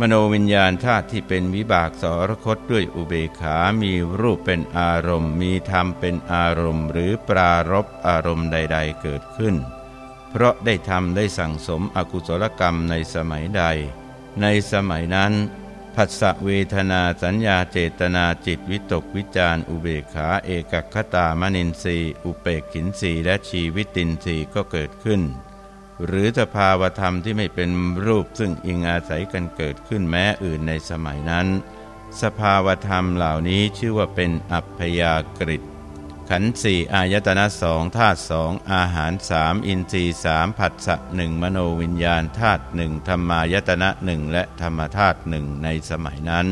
มโนวิญญาณธาตุที่เป็นวิบากสรคตด้วยอุเบกขา มีรูปเป็นอารมณ์ มีธรรมเป็นอารมณ์ หรือปรารบอารมณ์ใด ๆ เกิดขึ้น เพราะได้ทำได้สั่งสมอกุศลกรรมในสมัยใด ในสมัยนั้นผัสสะเวทนาสัญญาเจตนาจิตวิตกวิจารอุเบกขาเอกคตามนินทรีอุเปกขินสีและชีวิตินทรีก็เกิดขึ้น หรือสภาวธรรมที่ไม่เป็นรูปซึ่งอิงอาศัยกันเกิดขึ้นแม้อื่นในสมัยนั้น สภาวธรรมเหล่านี้ชื่อว่าเป็นอัพยากฤิขันสี่อายตนะสองธาตุสองอาหารสามอินทรีสามผัสสะหนึ่งมโนวิญญาณธาตุหนึ่งธรรมายตนะหนึ่งและธรรมธาตุหนึ่งในสมัยนั้น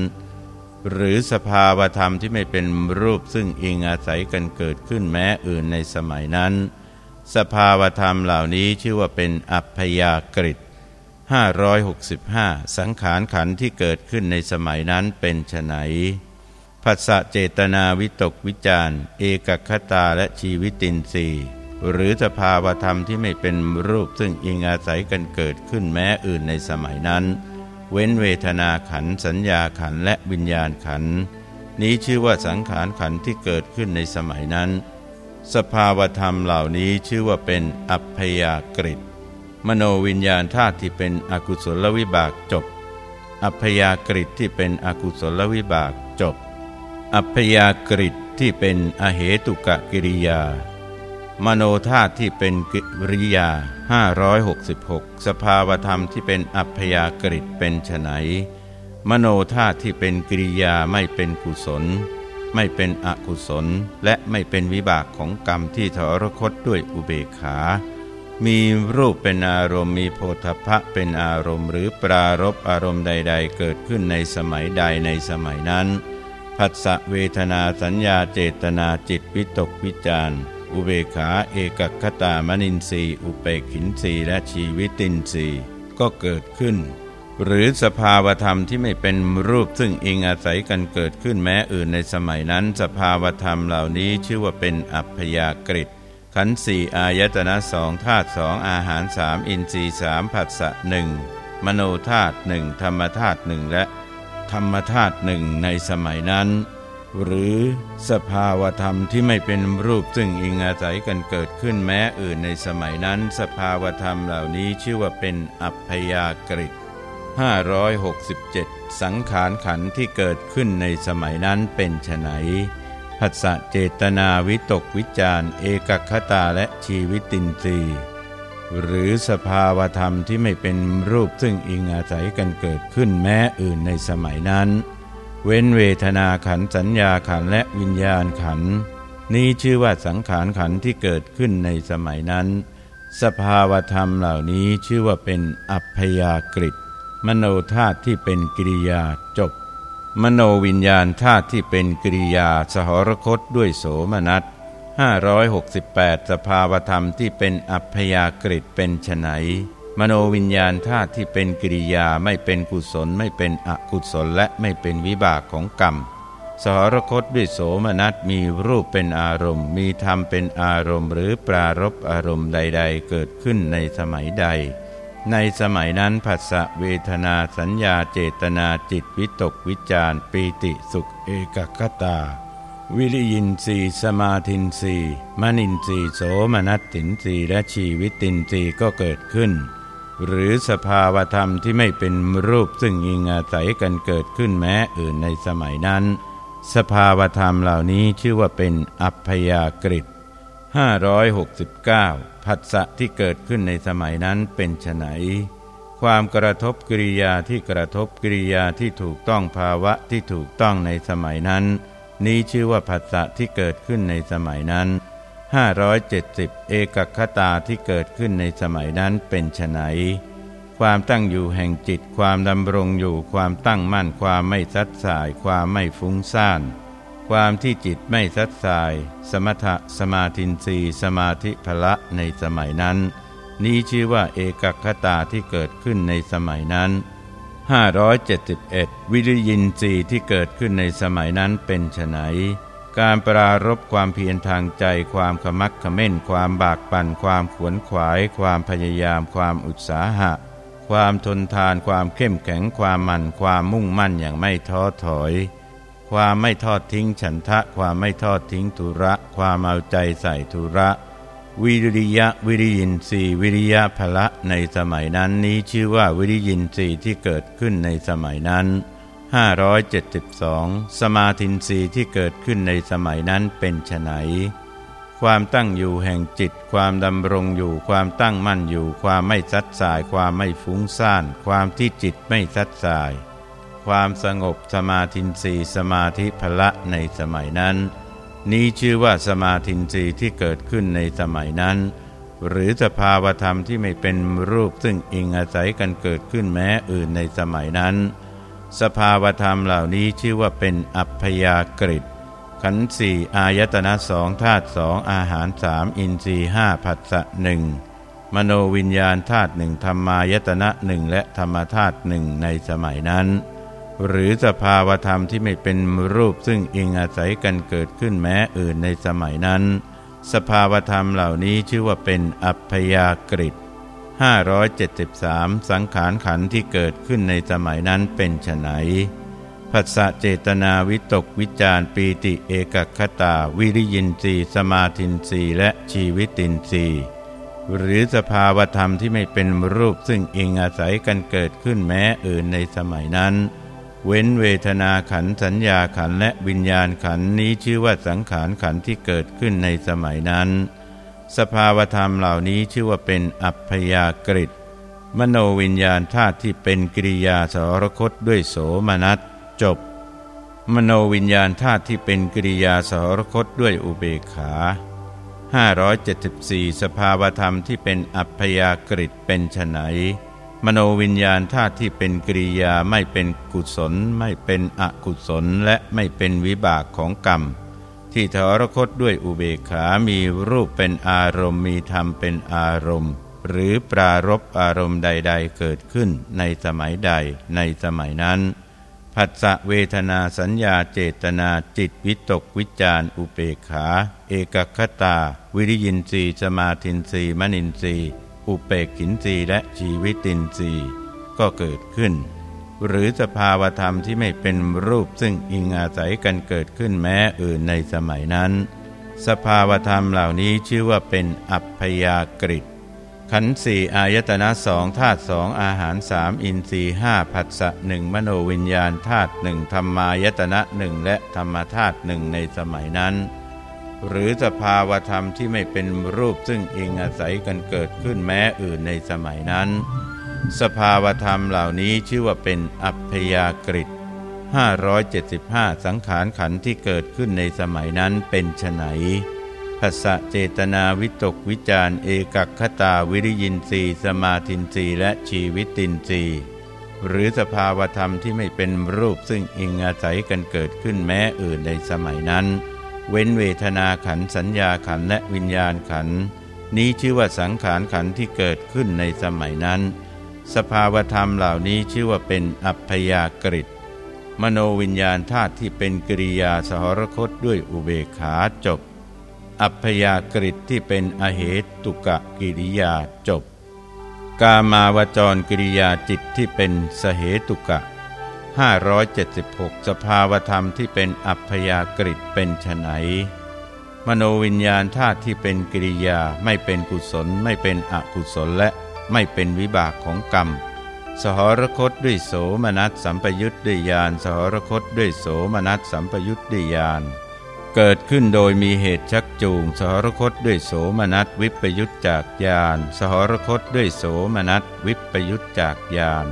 หรือสภาวธรรมที่ไม่เป็นรูปซึ่งอิงอาศัยกันเกิดขึ้นแม้อื่นในสมัยนั้น สภาวธรรมเหล่านี้ชื่อว่าเป็นอัพยากฤิ565 สังขารขันที่เกิดขึ้นในสมัยนั้นเป็นไฉนผัสสะเจตนาวิตกวิจารเอกคตาและชีวิตินทรีย์หรือสภาวธรรมที่ไม่เป็นรูปซึ่งอิงอาศัยกันเกิดขึ้นแม้อื่นในสมัยนั้น เว้นเวทนาขันสัญญาขันและวิญญาณขันนี้ชื่อว่าสังขารขันที่เกิดขึ้นในสมัยนั้น สภาวธรรมเหล่านี้ชื่อว่าเป็นอัพยากฤิมโนวิญญาณธาตุที่เป็นอกุศลวิบากจบ อัพยากฤิที่เป็นอกุศลวิบากจบ อัพยากฤิที่เป็นอเหตุกะกิริยา มโนธาตุที่เป็นกิริยา 566 สภาวธรรมที่เป็นอัพยากฤิเป็นไฉนมโนธาตุที่เป็นกิริยาไม่เป็นกุศล ไม่เป็นอกุศลและไม่เป็นวิบากของกรรมที่ทรคตด้วยอุเบกขา มีรูปเป็นอารมณ์มีโพธพะเป็นอารมณ์ หรือปรารบอารมณ์ใด ๆ เกิดขึ้นในสมัยใดในสมัยนั้นผัสสะเวทนาสัญญาเจตนาจิตวิตกวิจารอุเบขาเอกคตามนินทรีอุเปกินทรีและชีวิตินทรีก็เกิดขึ้น หรือสภาวธรรมที่ไม่เป็นรูปซึ่งอิงอาศัยกันเกิดขึ้นแม้อื่นในสมัยนั้น สภาวธรรมเหล่านี้ชื่อว่าเป็นอัพยากฤิขันสี่อายตนะสองธาตุสองอาหารสามอินทรีสามผัสสะหนึ่งมโนธาตุหนึ่งธรรมธาตุหนึ่งและธรรมธาตุหนึ่งในสมัยนั้น หรือสภาวธรรมที่ไม่เป็นรูปซึ่งอิงอาศัยกันเกิดขึ้นแม้อื่นในสมัยนั้น สภาวธรรมเหล่านี้ชื่อว่าเป็นอัพยากฤิ 567 สังขารขันที่เกิดขึ้นในสมัยนั้นเป็นไฉนผัสสะเจตนาวิตกวิจารเอกคตาและชีวิตินทรีย์หรือสภาวธรรมที่ไม่เป็นรูปซึ่งอิงอาศัยกันเกิดขึ้นแม้อื่นในสมัยนั้น เว้นเวทนาขันสัญญาขันและวิญญาณขัน นี้ชื่อว่าสังขารขันที่เกิดขึ้นในสมัยนั้น สภาวธรรมเหล่านี้ชื่อว่าเป็นอัพยากฤิ มโนธาตุที่เป็นกิริยาจบ มโนวิญญาณธาตุที่เป็นกิริยาสหรคตด้วยโสมนัส568 สภาวธรรมที่เป็นอัพยากฤิเป็นไฉนมโนวิญญาณธาตุที่เป็นกิริยาไม่เป็นกุศลไม่เป็นอกุศลและไม่เป็นวิบากของกรรม สหรคตด้วยโสมนัสมีรูปเป็นอารมณ์ มีธรรมเป็นอารมณ์ หรือปรารบอารมณ์ใด ๆ เกิดขึ้นในสมัยใด ในสมัยนั้นผัสสะเวทนาสัญญาเจตนาจิตวิตกวิจารปีติสุขเอกคตา วิริยินสีสมาธินสีมนินสีโสมนัสตินสีและชีวิตินสีก็เกิดขึ้น หรือสภาวธรรมที่ไม่เป็นรูปซึ่งอิงอาศัยกันเกิดขึ้นแม้อื่นในสมัยนั้น สภาวธรรมเหล่านี้ชื่อว่าเป็นอัพยากฤิ569 ผัสสะที่เกิดขึ้นในสมัยนั้นเป็นไฉนความกระทบกิริยาที่กระทบกิริยาที่ถูกต้องภาวะที่ถูกต้องในสมัยนั้น นี้ชื่อว่าผัสสะที่เกิดขึ้นในสมัยนั้น 570 เอกคตาที่เกิดขึ้นในสมัยนั้นเป็นไฉนความตั้งอยู่แห่งจิตความดำรงอยู่ความตั้งมั่นความไม่ซัดสายความไม่ฟุ้งซ่าน ความที่จิตไม่ซัดสาย สมถะสมาธินรีสมาธิพละในสมัยนั้น นี้ชื่อว่าเอกคตาที่เกิดขึ้นในสมัยนั้น 571 วิริยินทรีที่เกิดขึ้นในสมัยนั้นเป็นไฉนการปรารบความเพียรทางใจ ความขมักขม้น ความบากปั่น ความขวนขวาย ความพยายาม ความอุตสาหะ ความทนทาน ความเข้มแข็ง ความมั่น ความมุ่งมั่นอย่างไม่ท้อถอย ความไม่ทอดทิ้งฉันทะ ความไม่ทอดทิ้งธุระ ความเอาใจใส่ธุระ วิริยะวิริยินทรีวิริยะพละในสมัยนั้นนี้ชื่อว่าวิริยินทรีที่เกิดขึ้นในสมัยนั้น 572 สมาธินรีที่เกิดขึ้นในสมัยนั้นเป็นไฉนความตั้งอยู่แห่งจิต ความดำรงอยู่ ความตั้งมั่นอยู่ ความไม่ซัดสาย ความไม่ฟุ้งซ่าน ความที่จิตไม่ซัดสาย ความสงบสมาธินรีสมาธิพละในสมัยนั้น นี้ชื่อว่าสมาธินรีที่เกิดขึ้นในสมัยนั้น หรือสภาวธรรมที่ไม่เป็นรูปซึ่งอิงอาศัยกันเกิดขึ้นแม้อื่นในสมัยนั้น สภาวธรรมเหล่านี้ชื่อว่าเป็นอัพยากฤิขันธสี่อายตนะสองธาตุสองอาหารสามอินทรีห้าผัสสะหนึ่งมโนวิญญาณธาตุหนึ่งธรรมายตนะหนึ่งและธรรมธาตุหนึ่งในสมัยนั้น หรือสภาวธรรมที่ไม่เป็นรูปซึ่งอิงอาศัยกันเกิดขึ้นแม้อื่นในสมัยนั้น สภาวธรรมเหล่านี้ชื่อว่าเป็นอัพยากฤิ573 สังขารขันที่เกิดขึ้นในสมัยนั้นเป็นไฉนผัสสะเจตนาวิตกวิจารปีติเอกคตา วิริยินทรีสมาธินทรีและชีวิตินทรีหรือสภาวธรรมที่ไม่เป็นรูปซึ่งอิงอาศัยกันเกิดขึ้นแม้อื่นในสมัยนั้น เว้นเวทนาขันสัญญาขันและวิญญาณขันนี้ชื่อว่าสังขารขันที่เกิดขึ้นในสมัยนั้น สภาวธรรมเหล่านี้ชื่อว่าเป็นอัพยากฤิมโนวิญญาณธาตุที่เป็นกิริยาสรคตด้วยโสมนัสจบ มโนวิญญาณธาตุที่เป็นกิริยาสรคตด้วยอุเบกขา574 สภาวธรรมที่เป็นอัพยากฤิเป็นไฉน มโนวิญญาณธาตุที่เป็นกิริยาไม่เป็นกุศล ไม่เป็นอกุศล และไม่เป็นวิบากของกรรม ที่ทรคตด้วยอุเบกขามีรูปเป็นอารมณ์มีธรรมเป็นอารมณ์ หรือปรารบอารมณ์ใด ๆ เกิดขึ้นในสมัยใดในสมัยนั้นผัสสะเวทนาสัญญาเจตนาจิตวิตกวิจารอุเบกขา เอกคตา วิริยินทรีสมาธินทรีมนินทรี อุเปกขินรีและชีวิตินทรีก็เกิดขึ้น หรือสภาวธรรมที่ไม่เป็นรูปซึ่งอิงอาศัยกันเกิดขึ้นแม้อื่นในสมัยนั้น สภาวธรรมเหล่านี้ชื่อว่าเป็นอัพยากฤิขันสี่อายตนะสองธาตุสองอาหารสามอินทรีห้าผัสสะหนึ่งมโนวิญญาณธาตุหนึ่งธรรมายตนะหนึ่งและธรรมธาตุหนึ่งในสมัยนั้น หรือสภาวธรรมที่ไม่เป็นรูปซึ่งอิงอาศัยกันเกิดขึ้นแม้อื่นในสมัยนั้น สภาวธรรมเหล่านี้ชื่อว่าเป็นอัพยากฤิ575 สังขารขันที่เกิดขึ้นในสมัยนั้นเป็นไฉนภาษะเจตนาวิตกวิจารเอกคตาวิริยินทรีสมาธินทรีและชีวิตินทรีหรือสภาวธรรมที่ไม่เป็นรูปซึ่งอิงอาศัยกันเกิดขึ้นแม้อื่นในสมัยนั้น เว้นเวทนาขันสัญญาขันและวิญญาณขัน นี้ชื่อว่าสังขารขันที่เกิดขึ้นในสมัยนั้น สภาวธรรมเหล่านี้ชื่อว่าเป็นอัพยากฤิมโนวิญญาณธาตุที่เป็นกิริยาสหรคตด้วยอุเบกขาจบ อัพยากฤิที่เป็นอเหตุกะกิริยาจบ กามาวจรกิริยาจิตที่เป็นสเหตุกะ 576 สภาวธรรมที่เป็นอัพยากฤิเป็นไฉนมโนวิญญาณธาตุที่เป็นกิริยาไม่เป็นกุศล ไม่เป็นอกุศลและไม่เป็นวิบากของกรรม สหรคตด้วยโสมนัสสัมปยุตด้วยญาณสหรคตด้วยโสมนัสสัมปยุตด้วยญาณเกิดขึ้นโดยมีเหตุชักจูง สหรคตด้วยโสมนัสวิปยุตจากญาณสหรคตด้วยโสมนัสวิปยุตจากญาณ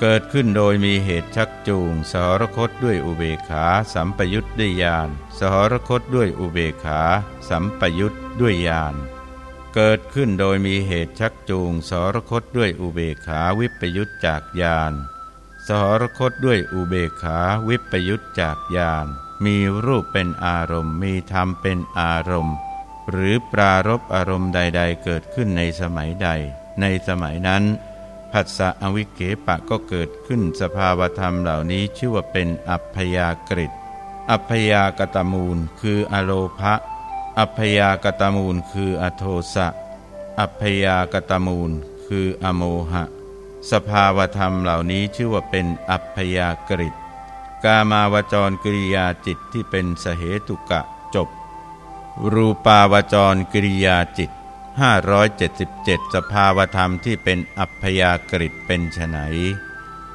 เกิดขึ้นโดยมีเหตุชักจูง สหรคตด้วยอุเบขาสัมปยุตด้วยญาณสหรคตด้วยอุเบขาสัมปยุตด้วยญาณเกิดขึ้นโดยมีเหตุชักจูง สหรคตด้วยอุเบขาวิปยุตจากญาณสหรคตด้วยอุเบขาวิปยุตจากญาณมีรูปเป็นอารมณ์ มีธรรมเป็นอารมณ์ หรือปรารบอารมณ์ใด ๆ เกิดขึ้นในสมัยใด ในสมัยนั้น ผัสสะอวิเกปะก็เกิดขึ้นสภาวธรรมเหล่านี้ชื่อว่าเป็นอัพยากฤิอัพยากตมูลคืออโลภะอัพยากตมูลคืออโทสะ อัพยากตมูลคืออโมหะ สภาวธรรมเหล่านี้ชื่อว่าเป็นอัพยากฤิกามาวจรกิริยาจิตที่เป็นสเหตุกะจบ รูปาวจรกิริยาจิต 577 สภาวธรรมที่เป็นอัพยากฤิตเป็นไฉน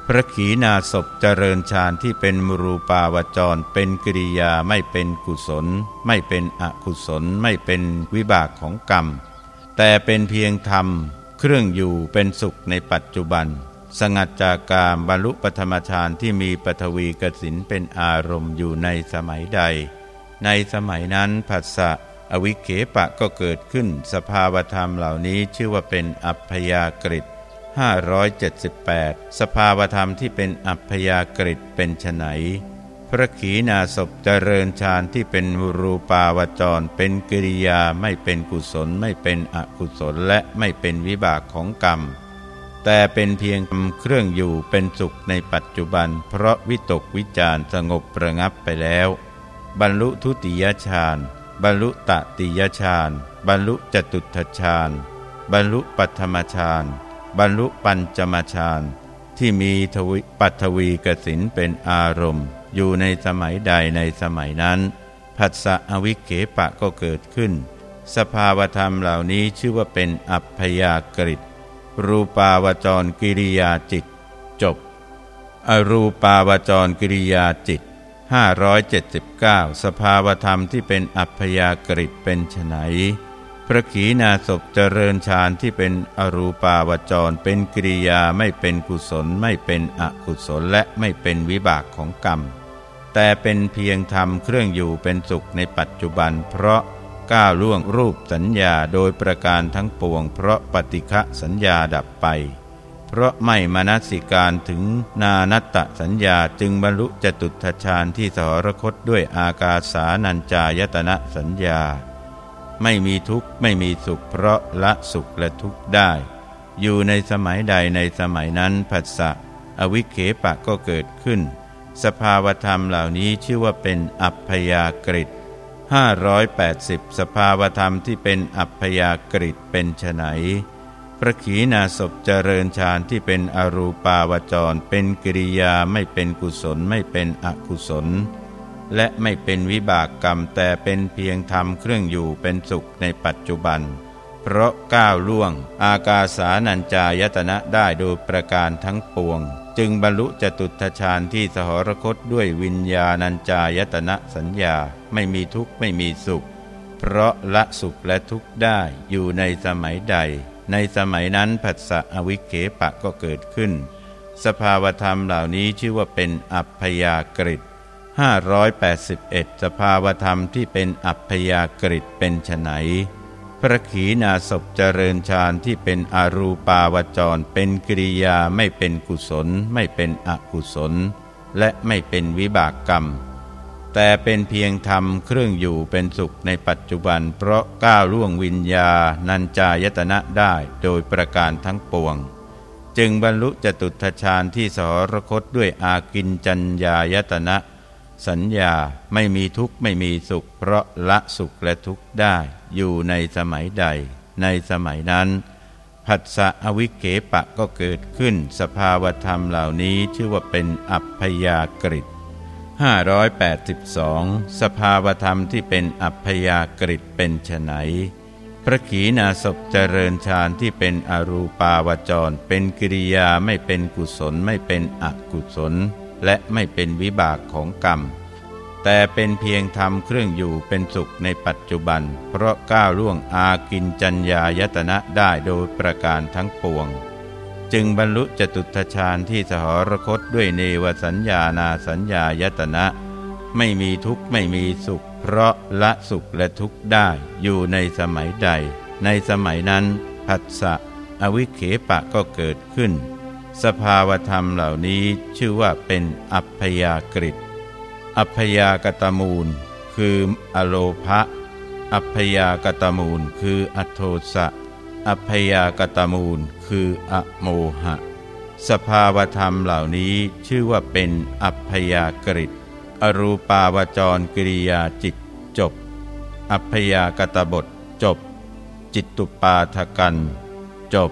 พระขีณาศพเจริญฌานที่เป็นมรูปาวจร เป็นกิริยาไม่เป็นกุศล ไม่เป็นอกุศลไม่เป็นวิบากของกรรม แต่เป็นเพียงธรรม เครื่องอยู่เป็นสุขในปัจจุบัน สงัดจากกามบรรลุปธรรมฌานที่มีปฐวีกสินเป็นอารมณ์อยู่ในสมัยใด ในสมัยนั้นผัสสะ อวิเคปะก็เกิดขึ้น สภาวธรรมเหล่านี้ชื่อว่าเป็นอัพยากฤิ578 สภาวธรรมที่เป็นอัพยากฤิเป็นไฉนพระขีณาสพเจริญฌานที่เป็นรูปาวจร เป็นกิริยาไม่เป็นกุศลไม่เป็นอกุศลและไม่เป็นวิบากของกรรม แต่เป็นเพียงเครื่องอยู่เป็นสุขในปัจจุบัน เพราะวิตกวิจารสงบประงับไปแล้ว บรรลุทุติยฌาน บรรลุตติยฌานบรรลุจตุตฌานบรรลุปัทมฌานบรรลุปัญจมฌานที่มีทวิปัทวีกสินเป็นอารมณ์ อยู่ในสมัยใดในสมัยนั้นผัสสะอวิเขปะก็เกิดขึ้น สภาวธรรมเหล่านี้ชื่อว่าเป็นอัพยากฤิรูปาวจรกิริยาจิต จบ อรูปาวจรกิริยาจิต 579 สภาวธรรมที่เป็นอัพยากฤิเป็นไฉนพระขีณาสพเจริญฌานที่เป็นอรูปาวจร เป็นกิริยาไม่เป็นกุศลไม่เป็นอกุศลและไม่เป็นวิบากของกรรม แต่เป็นเพียงธรรมเครื่องอยู่เป็นสุขในปัจจุบัน เพราะก้าวล่วงรูปสัญญาโดยประการทั้งปวง เพราะปฏิฆะสัญญาดับไป เพราะไม่มนัสิการถึงนานัตตสัญญาจึงบรรลุจตุทชาญที่สหรคตด้วยอากาสานัญจายตนะสัญญา ไม่มีทุกข์ไม่มีสุข เพราะละสุขและทุกข์ได้ อยู่ในสมัยใดในสมัยนั้นผัสสะอวิเคปะก็เกิดขึ้น สภาวธรรมเหล่านี้ชื่อว่าเป็นอัพยากฤิ580 สภาวธรรมที่เป็นอัพยากฤิเป็นไฉน พระขีณาสพเจริญฌานที่เป็นอรูปาวจร เป็นกิริยาไม่เป็นกุศลไม่เป็นอกุศล และไม่เป็นวิบากกรรมแต่เป็นเพียงธรรมเครื่องอยู่เป็นสุขในปัจจุบัน เพราะก้าวล่วง อากาสานัญจายตนะได้โดยประการทั้งปวง จึงบรรลุจตุตฌานที่สหรคตด้วยวิญญาณัญจายตนะสัญญาไม่มีทุกข์ไม่มีสุข เพราะละสุขและทุกข์ได้อยู่ในสมัยใด ในสมัยนั้นผัสสะอวิเคปะก็เกิดขึ้น สภาวธรรมเหล่านี้ชื่อว่าเป็นอัพยากฤิ581 สภาวธรรมที่เป็นอัพยากฤิเป็นไนพระขีณาสพเจริญฌานที่เป็นอรูปาวจร เป็นกิริยาไม่เป็นกุศล ไม่เป็นอกุศล และไม่เป็นวิบากกรรม แต่เป็นเพียงธรรมเครื่องอยู่เป็นสุขในปัจจุบัน เพราะก้าวล่วงวิญญานัญจายตนะได้โดยประการทั้งปวง จึงบรรลุจตุทชาญที่สหรคตด้วยอากินจัญญายตนะ สัญญาไม่มีทุกข์ไม่มีสุข เพราะละสุขและทุกข์ได้ อยู่ในสมัยใด ในสมัยนั้น ผัสสะอวิเกปะก็เกิดขึ้นสภาวธรรมเหล่านี้ชื่อว่าเป็นอัพยากฤิ 582 สภาวธรรมที่เป็นอัพยากฤิเป็นไฉนพระขีณาสพเจริญฌานที่เป็นอรูปาวจร เป็นกิริยาไม่เป็นกุศลไม่เป็นอกุศล และไม่เป็นวิบากของกรรม แต่เป็นเพียงธรรมเครื่องอยู่เป็นสุขในปัจจุบัน เพราะก้าวล่วงอากินจัญญายตนะได้โดยประการทั้งปวง จึงบรรลุจตุทชาญที่สหรคตด้วยเนวสัญญานาสัญญายตนะ ไม่มีทุกข์ไม่มีสุข เพราะละสุขและทุกข์ได้อยู่ในสมัยใด ในสมัยนั้นผัสสะอวิเคปะก็เกิดขึ้น สภาวธรรมเหล่านี้ชื่อว่าเป็นอัพยากฤิอัพยากตมูล คืออโลภะอัพยากตมูล คืออโทสะอัพยากตมูล คืออโมหะ สภาวธรรมเหล่านี้ชื่อว่าเป็นอัพยากฤิอรูปาวจรกิริยาจิตจบ อัพยากตบทจบ จิตตุปาทกัน จบ